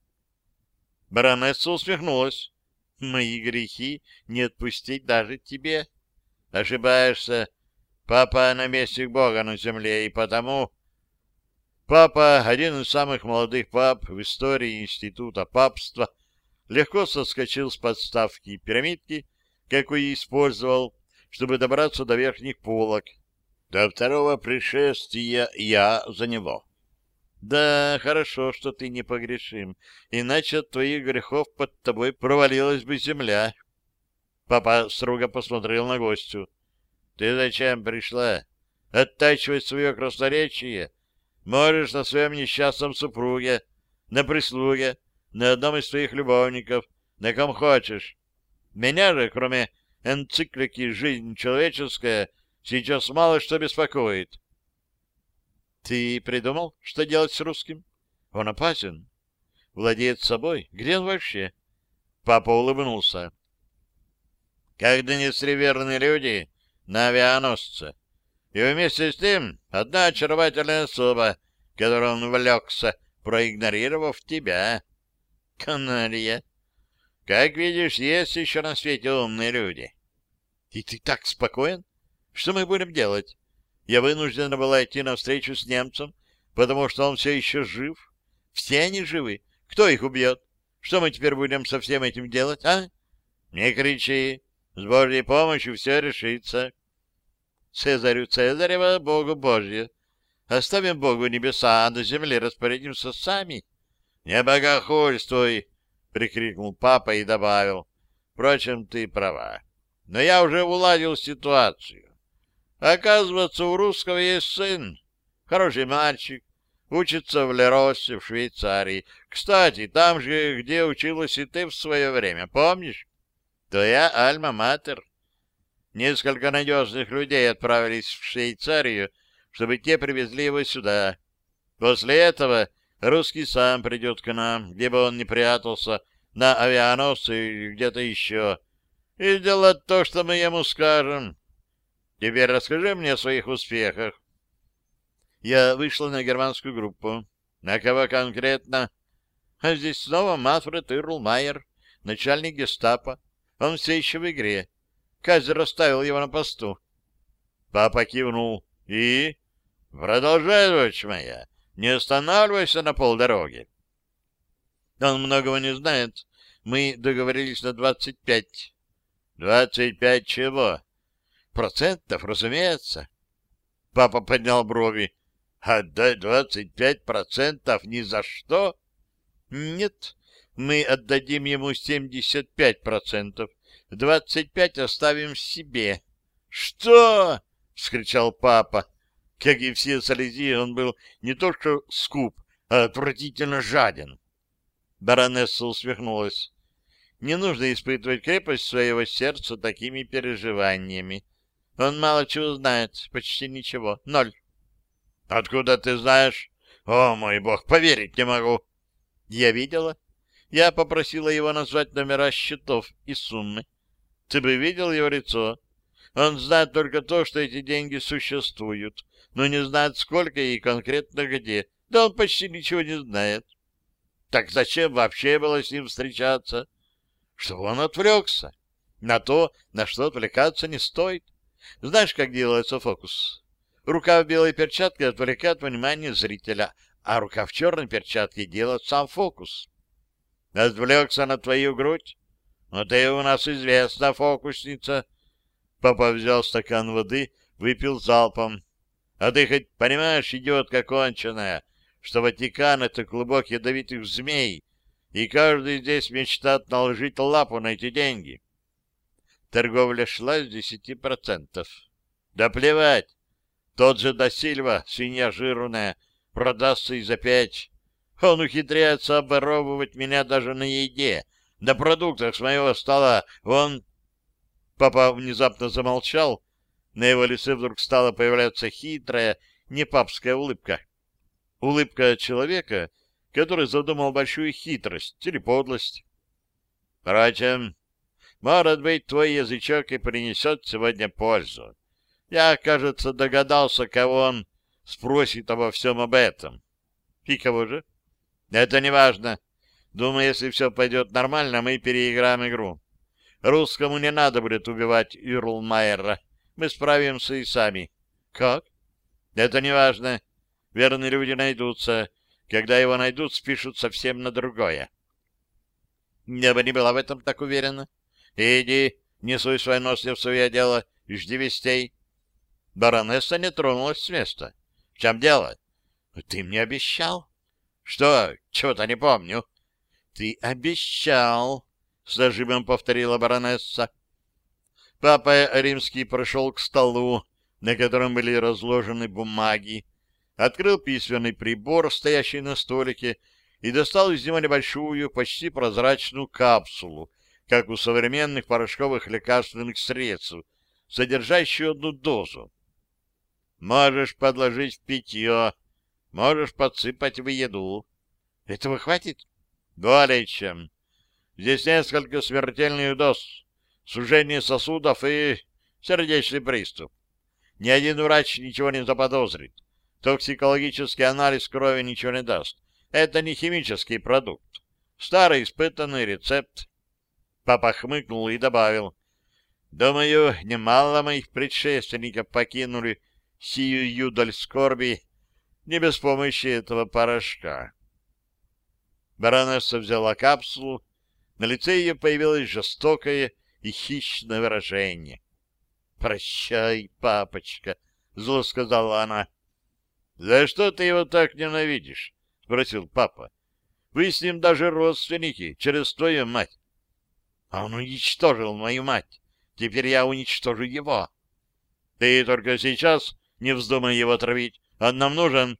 Баронесса усмехнулась. Мои грехи не отпустить даже тебе. Ошибаешься. Папа — наместник Бога на земле, и потому... Папа, один из самых молодых пап в истории института папства, легко соскочил с подставки пирамидки, какую использовал, чтобы добраться до верхних полок. До второго пришествия я за него. Да, хорошо, что ты непогрешим, иначе от твоих грехов под тобой провалилась бы земля. Папа строго посмотрел на гостю. Ты зачем пришла? Оттачивать свое красноречие? Можешь на своем несчастном супруге, на прислуге, на одном из твоих любовников, на ком хочешь. Меня же, кроме энциклики «Жизнь человеческая», сейчас мало что беспокоит. Ты придумал, что делать с русским? Он опасен. Владеет собой. Где он вообще? Папа улыбнулся. Как донесреверные люди на авианосце. И вместе с тем одна очаровательная особа, которую он влекся, проигнорировав тебя. Канария. Как видишь, есть еще на свете умные люди. И ты так спокоен? Что мы будем делать? Я вынуждена была идти навстречу с немцем, потому что он все еще жив. Все они живы. Кто их убьет? Что мы теперь будем со всем этим делать, а? Не кричи. С Божьей помощью все решится. Цезарю Цезарева, Богу Божье. Оставим Богу небеса, а на земле распорядимся сами. Не богохульствуй, — прикрикнул папа и добавил. Впрочем, ты права. Но я уже уладил ситуацию. Оказывается, у русского есть сын. Хороший мальчик. Учится в Леросе, в Швейцарии. Кстати, там же, где училась и ты в свое время, помнишь? Твоя альма-матер. Несколько надежных людей отправились в Швейцарию, чтобы те привезли его сюда. После этого русский сам придет к нам, где бы он ни прятался, на авианосце или где-то еще, и сделать то, что мы ему скажем. Теперь расскажи мне о своих успехах. Я вышла на германскую группу. На кого конкретно? А здесь снова Матфред Ирлмайер, начальник гестапо. Он все еще в игре. Казер оставил его на посту. Папа кивнул. И? Продолжай, дочь моя. Не останавливайся на полдороги. Он многого не знает. Мы договорились на двадцать пять. Двадцать пять чего? Процентов, разумеется. Папа поднял брови. Отдать двадцать пять процентов ни за что? Нет, мы отдадим ему семьдесят пять процентов. Двадцать пять оставим себе. Что? — вскричал папа. Как и все Салези, он был не то что скуп, а отвратительно жаден. Баронесса усмехнулась. Не нужно испытывать крепость своего сердца такими переживаниями. Он мало чего знает, почти ничего, ноль. Откуда ты знаешь? О, мой бог, поверить не могу. Я видела. Я попросила его назвать номера счетов и суммы. Ты бы видел его лицо. Он знает только то, что эти деньги существуют, но не знает, сколько и конкретно где. Да он почти ничего не знает. Так зачем вообще было с ним встречаться? Чтобы он отвлекся. На то, на что отвлекаться не стоит. Знаешь, как делается фокус? Рука в белой перчатке отвлекает внимание зрителя, а рука в черной перчатке делает сам фокус. Отвлекся на твою грудь? Ну, ты у нас известна фокусница. Папа взял стакан воды, выпил залпом. А ты хоть понимаешь, идиотка конченая, что Ватикан — это клубок ядовитых змей, и каждый здесь мечтает наложить лапу на эти деньги. Торговля шла с десяти процентов. Да плевать, тот же Досильва, свинья жирная, продастся и за пять. Он ухитряется оборовывать меня даже на еде, на продуктах с моего стола. Он... Папа внезапно замолчал. На его лице вдруг стала появляться хитрая, непапская улыбка. Улыбка человека, который задумал большую хитрость или подлость. Впрочем, может быть, твой язычок и принесет сегодня пользу. Я, кажется, догадался, кого он спросит обо всем об этом. И кого же? Это не важно. Думаю, если все пойдет нормально, мы переиграем игру. Русскому не надо будет убивать Юрлмайера. Мы справимся и сами. Как? Это не важно. Верные люди найдутся. Когда его найдут, спишут совсем на другое. Я бы не была в этом так уверена. Иди, не суй свой нос не в свое дело и жди вестей. Баронесса не тронулась с места. — В чем дело? — Ты мне обещал. — Что? Чего-то не помню. — Ты обещал, — с нажимом повторила баронесса. Папа Римский прошел к столу, на котором были разложены бумаги, открыл письменный прибор, стоящий на столике, и достал из него небольшую, почти прозрачную капсулу, как у современных порошковых лекарственных средств, содержащую одну дозу. Можешь подложить в питье, можешь подсыпать в еду. Этого хватит? Более чем. Здесь несколько смертельных доз, сужение сосудов и сердечный приступ. Ни один врач ничего не заподозрит. Токсикологический анализ крови ничего не даст. Это не химический продукт. Старый испытанный рецепт. Папа хмыкнул и добавил. Думаю, немало моих предшественников покинули сию юдаль скорби не без помощи этого порошка. Баронесса взяла капсулу, на лице ее появилось жестокое и хищное выражение. — Прощай, папочка, — зло сказала она. — За что ты его так ненавидишь? — спросил папа. — Вы с ним даже родственники, через твою мать. — А он уничтожил мою мать. Теперь я уничтожу его. Ты только сейчас не вздумай его травить. Он нам нужен.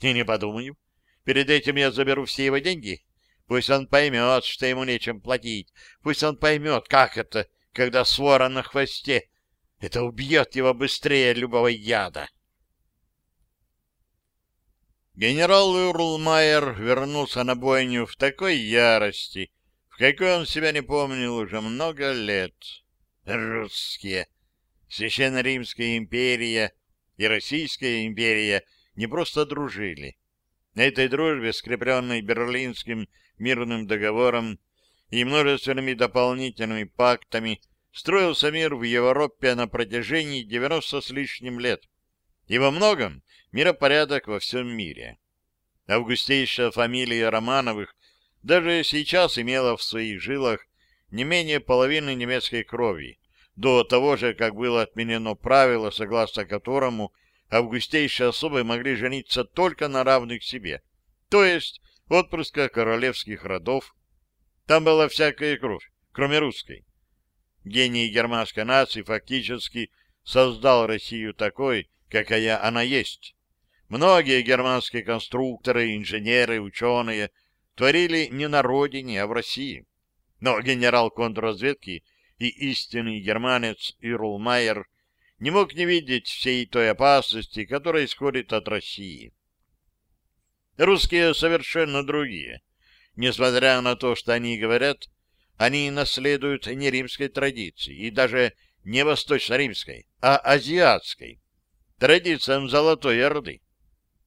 И не подумаю. Перед этим я заберу все его деньги. Пусть он поймет, что ему нечем платить. Пусть он поймет, как это, когда свора на хвосте. Это убьет его быстрее любого яда. Генерал Урлмайер вернулся на бойню в такой ярости, в какой он себя не помнил уже много лет. Русские! Священная Римская империя и Российская империя не просто дружили. На этой дружбе, скрепленной Берлинским мирным договором и множественными дополнительными пактами, строился мир в Европе на протяжении 90 с лишним лет. И во многом миропорядок во всем мире. Августейшая фамилия Романовых даже сейчас имела в своих жилах не менее половины немецкой крови, до того же, как было отменено правило, согласно которому августейшие особы могли жениться только на равных себе, то есть отпрыска королевских родов. Там была всякая кровь, кроме русской. Гений германской нации фактически создал Россию такой, какая она есть. Многие германские конструкторы, инженеры, ученые творили не на родине, а в России. Но генерал контрразведки и истинный германец Ирлмайер не мог не видеть всей той опасности, которая исходит от России. Русские совершенно другие. Несмотря на то, что они говорят, они наследуют не римской традиции и даже не восточно-римской, а азиатской, традициям Золотой Орды.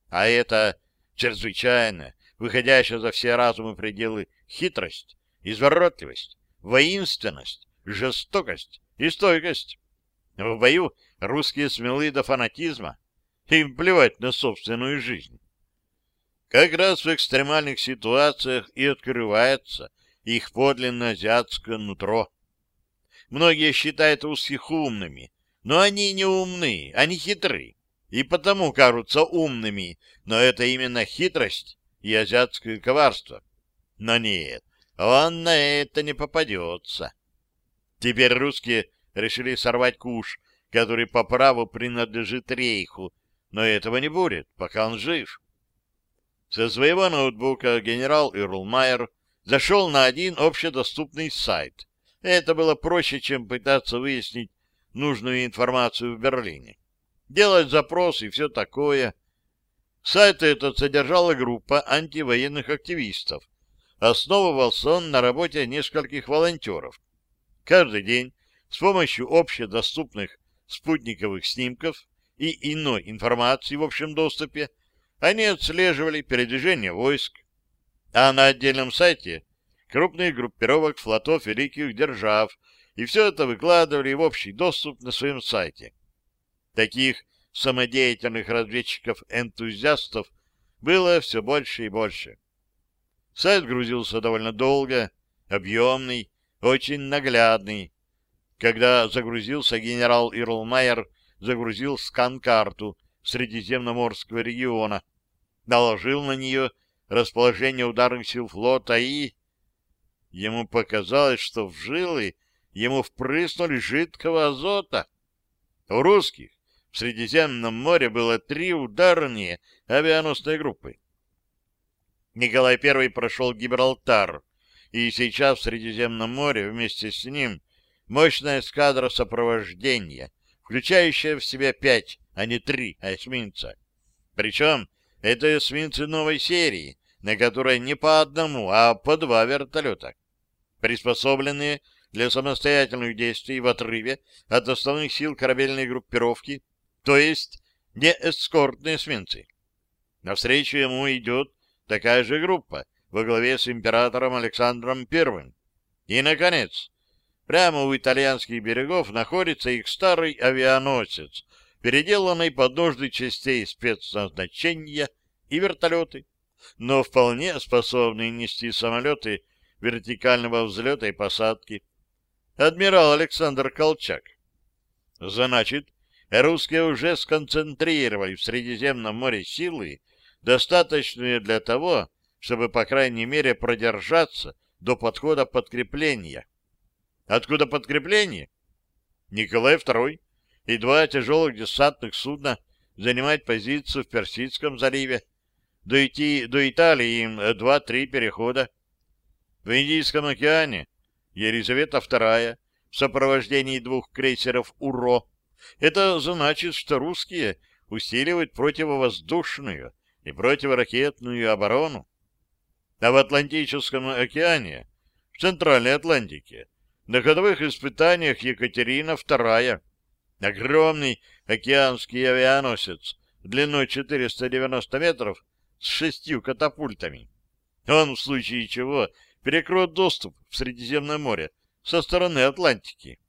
А это чрезвычайно, выходящая за все разумы пределы, хитрость, изворотливость, воинственность, жестокость и стойкость. В бою русские смелы до фанатизма. Им плевать на собственную жизнь. Как раз в экстремальных ситуациях и открывается их подлинно азиатское нутро. Многие считают русских умными, но они не умны, они хитры, и потому кажутся умными, но это именно хитрость и азиатское коварство. Но нет, он на это не попадется. Теперь русские решили сорвать куш, который по праву принадлежит рейху, но этого не будет, пока он жив. Со своего ноутбука генерал Ирлмайер зашел на один общедоступный сайт. Это было проще, чем пытаться выяснить нужную информацию в Берлине. Делать запрос и все такое. Сайт этот содержала группа антивоенных активистов. Основывался он на работе нескольких волонтеров. Каждый день с помощью общедоступных спутниковых снимков и иной информации в общем доступе они отслеживали передвижение войск, а на отдельном сайте крупных группировок флотов великих держав, и все это выкладывали в общий доступ на своем сайте. Таких самодеятельных разведчиков-энтузиастов было все больше и больше. Сайт грузился довольно долго, объемный, очень наглядный. Когда загрузился генерал Ирлмайер, загрузил скан-карту Средиземноморского региона, наложил на нее расположение ударных сил флота и... Ему показалось, что в жилы ему впрыснули жидкого азота. У русских в Средиземном море было три ударные авианосные группы. Николай I прошел Гибралтар, и сейчас в Средиземном море вместе с ним мощная эскадра сопровождения, включающая в себя пять, а не три эсминца. Причем это эсминцы новой серии, на которой не по одному, а по два вертолета, приспособленные для самостоятельных действий в отрыве от основных сил корабельной группировки, то есть не эскортные эсминцы. Навстречу ему идет такая же группа во главе с императором Александром I. И, наконец, прямо у итальянских берегов находится их старый авианосец, переделанный под нужды частей спецназначения и вертолеты, но вполне способный нести самолеты вертикального взлета и посадки. Адмирал Александр Колчак. Значит, русские уже сконцентрировали в Средиземном море силы, достаточные для того, чтобы, по крайней мере, продержаться до подхода подкрепления. Откуда подкрепление? Николай II и два тяжелых десантных судна занимать позицию в Персидском заливе. Дойти до Италии им два-три перехода. В Индийском океане Елизавета II в сопровождении двух крейсеров «Уро». Это значит, что русские усиливают противовоздушную и противоракетную оборону. А в Атлантическом океане, в Центральной Атлантике, на ходовых испытаниях Екатерина II, огромный океанский авианосец длиной 490 метров с шестью катапультами. Он, в случае чего, перекроет доступ в Средиземное море со стороны Атлантики.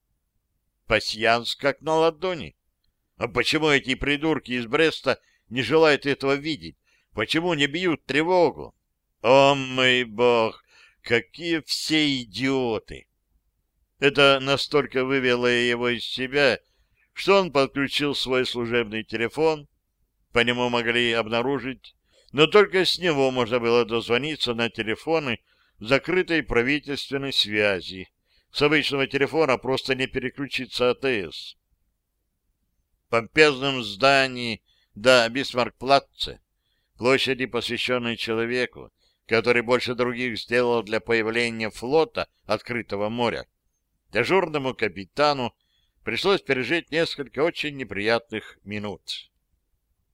Пасьянс как на ладони. А почему эти придурки из Бреста не желают этого видеть? Почему не бьют тревогу? О, мой бог, какие все идиоты! Это настолько вывело его из себя, что он подключил свой служебный телефон, по нему могли обнаружить, но только с него можно было дозвониться на телефоны закрытой правительственной связи. С обычного телефона просто не переключиться АТС. В помпезном здании до Бисмарк-платце, площади, посвященной человеку, который больше других сделал для появления флота открытого моря, дежурному капитану пришлось пережить несколько очень неприятных минут.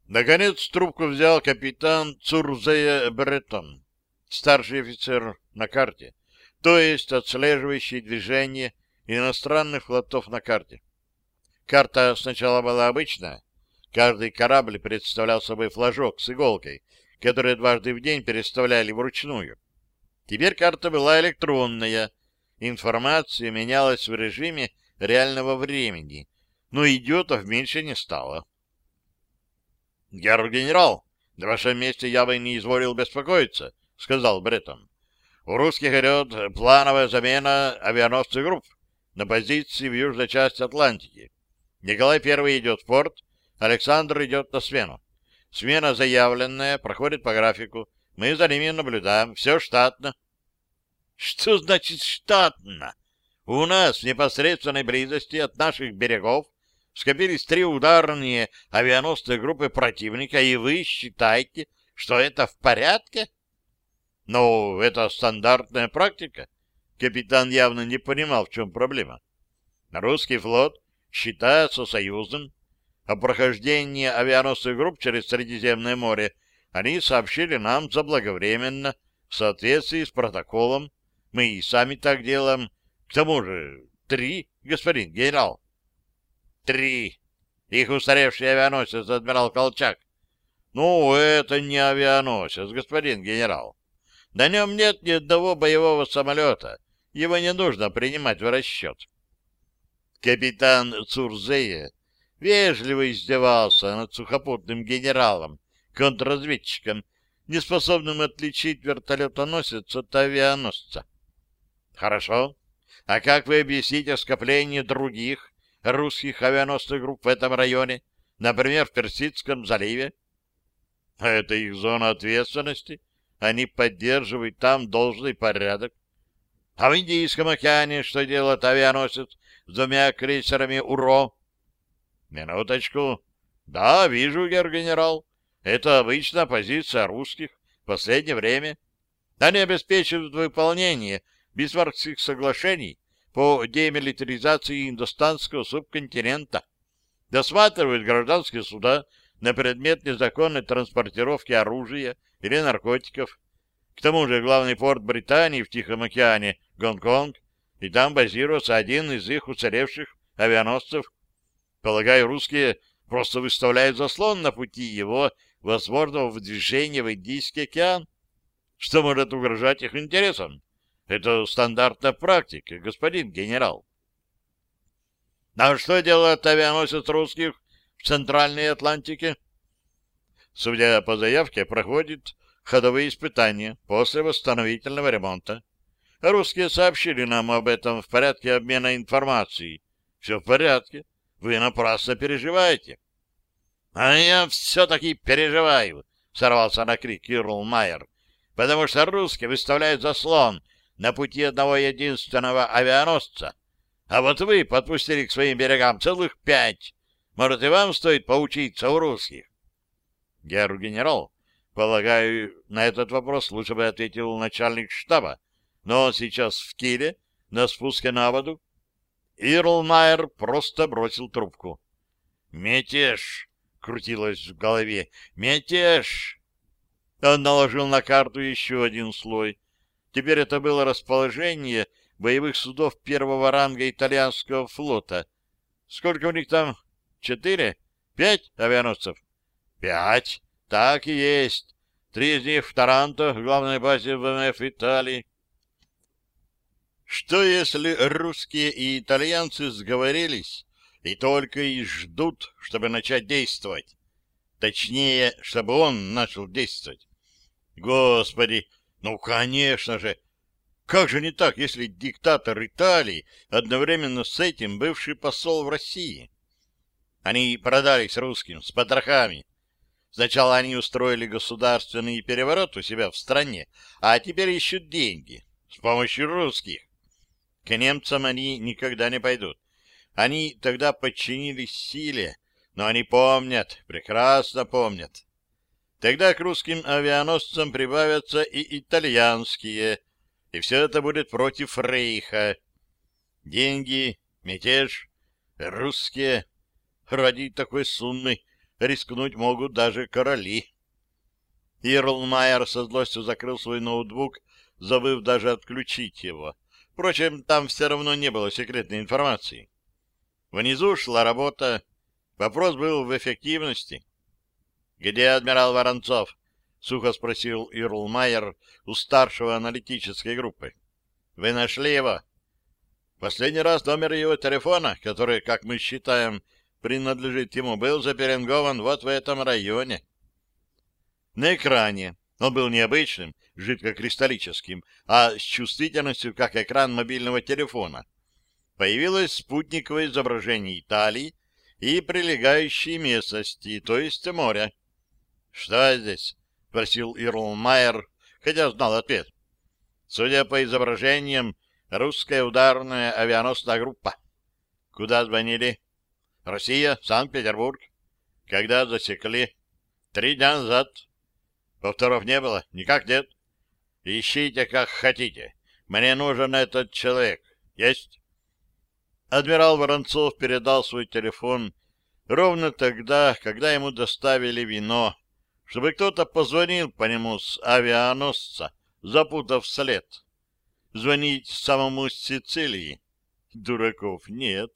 Наконец трубку взял капитан Цурзея Бретон, старший офицер на карте, то есть отслеживающий движение иностранных флотов на карте. Карта сначала была обычная. Каждый корабль представлял собой флажок с иголкой, которые дважды в день переставляли вручную. Теперь карта была электронная. Информация менялась в режиме реального времени, но идиотов меньше не стало. — Герр-генерал, на вашем месте я бы не изволил беспокоиться, — сказал Бреттон. — У русских идет плановая замена авианосцев групп на позиции в южной части Атлантики. Николай I идет в порт, Александр идет на смену. Смена заявленная, проходит по графику. Мы за ними наблюдаем. Все штатно. — Что значит штатно? У нас в непосредственной близости от наших берегов скопились три ударные авианосные группы противника, и вы считаете, что это в порядке? Ну, это стандартная практика. Капитан явно не понимал, в чем проблема. Русский флот считается союзным. О прохождении авианосных групп через Средиземное море они сообщили нам заблаговременно, в соответствии с протоколом. Мы и сами так делаем, к тому же три, господин генерал. Три. Их устаревший авианосец адмирал Колчак. Ну, это не авианосец, господин генерал. На нем нет ни одного боевого самолета. Его не нужно принимать в расчет. Капитан Цурзея вежливо издевался над сухопутным генералом, контрразведчиком, неспособным отличить вертолетоносец от авианосца. Хорошо, а как вы объясните скопление других русских авианосных групп в этом районе, например, в Персидском заливе? Это их зона ответственности. Они поддерживают там должный порядок. А в Индийском океане что делает авианосец с двумя крейсерами УРО? Минуточку. Да, вижу, гер-генерал. Это обычная позиция русских в последнее время. Они обеспечивают выполнение Бисмаркских соглашений по демилитаризации индостанского субконтинента, досматривают гражданские суда на предмет незаконной транспортировки оружия или наркотиков. К тому же главный порт Британии в Тихом океане — Гонконг, и там базируется один из их уцелевших авианосцев. Полагаю, русские просто выставляют заслон на пути его возможного выдвижения в Индийский океан, что может угрожать их интересам. Это стандартная практика, господин генерал. А что делает авианосец русских в Центральной Атлантике? Судя по заявке, проходит ходовые испытания после восстановительного ремонта. Русские сообщили нам об этом в порядке обмена информацией. Все в порядке. Вы напрасно переживаете. — А я все-таки переживаю, — сорвался на крик Кирл Майер, — потому что русские выставляют заслон на пути одного единственного авианосца, а вот вы подпустили к своим берегам целых пять. Может, и вам стоит поучиться у русских? Герр-генерал, полагаю, на этот вопрос лучше бы ответил начальник штаба, но он сейчас в Киле, на спуске на воду. Ирлмайер просто бросил трубку. «Мятеж!» — крутилось в голове. «Мятеж!» Он наложил на карту еще один слой. Теперь это было расположение боевых судов первого ранга итальянского флота. Сколько у них там? Четыре? Пять авианосцев? Пять. Так и есть. Три из них в Таранто, главной базе ВМФ Италии. Что если русские и итальянцы сговорились и только и ждут, чтобы начать действовать? Точнее, чтобы он начал действовать. Господи, ну, конечно же! Как же не так, если диктатор Италии одновременно с этим бывший посол в России? Они продались русским с потрохами. Сначала они устроили государственный переворот у себя в стране, а теперь ищут деньги с помощью русских. К немцам они никогда не пойдут. Они тогда подчинились силе, но они помнят, прекрасно помнят. Тогда к русским авианосцам прибавятся и итальянские, и все это будет против Рейха. Деньги, мятеж, русские. Ради такой суммы рискнуть могут даже короли. Ирлмайер со злостью закрыл свой ноутбук, забыв даже отключить его. Впрочем, там все равно не было секретной информации. Внизу шла работа. Вопрос был в эффективности. «Где адмирал Воронцов?» — сухо спросил Ирл Майер у старшего аналитической группы. «Вы нашли его?» Последний раз номер его телефона, который, как мы считаем, принадлежит ему, был заперингован вот в этом районе. На экране он был необычным, жидкокристаллическим, а с чувствительностью, как экран мобильного телефона. Появилось спутниковое изображение Италии и прилегающей местности, то есть моря. «Что здесь?» — спросил Ирл Майер, хотя знал ответ. «Судя по изображениям, русская ударная авианосная группа. Куда звонили?» «Россия, Санкт-Петербург. Когда засекли?» «Три дня назад». Повторов не было? Никак нет. Ищите, как хотите. Мне нужен этот человек. Есть? Адмирал Воронцов передал свой телефон ровно тогда, когда ему доставили вино, чтобы кто-то позвонил по нему с авианосца, запутав след. Звонить самому Сицилии? Дураков нет.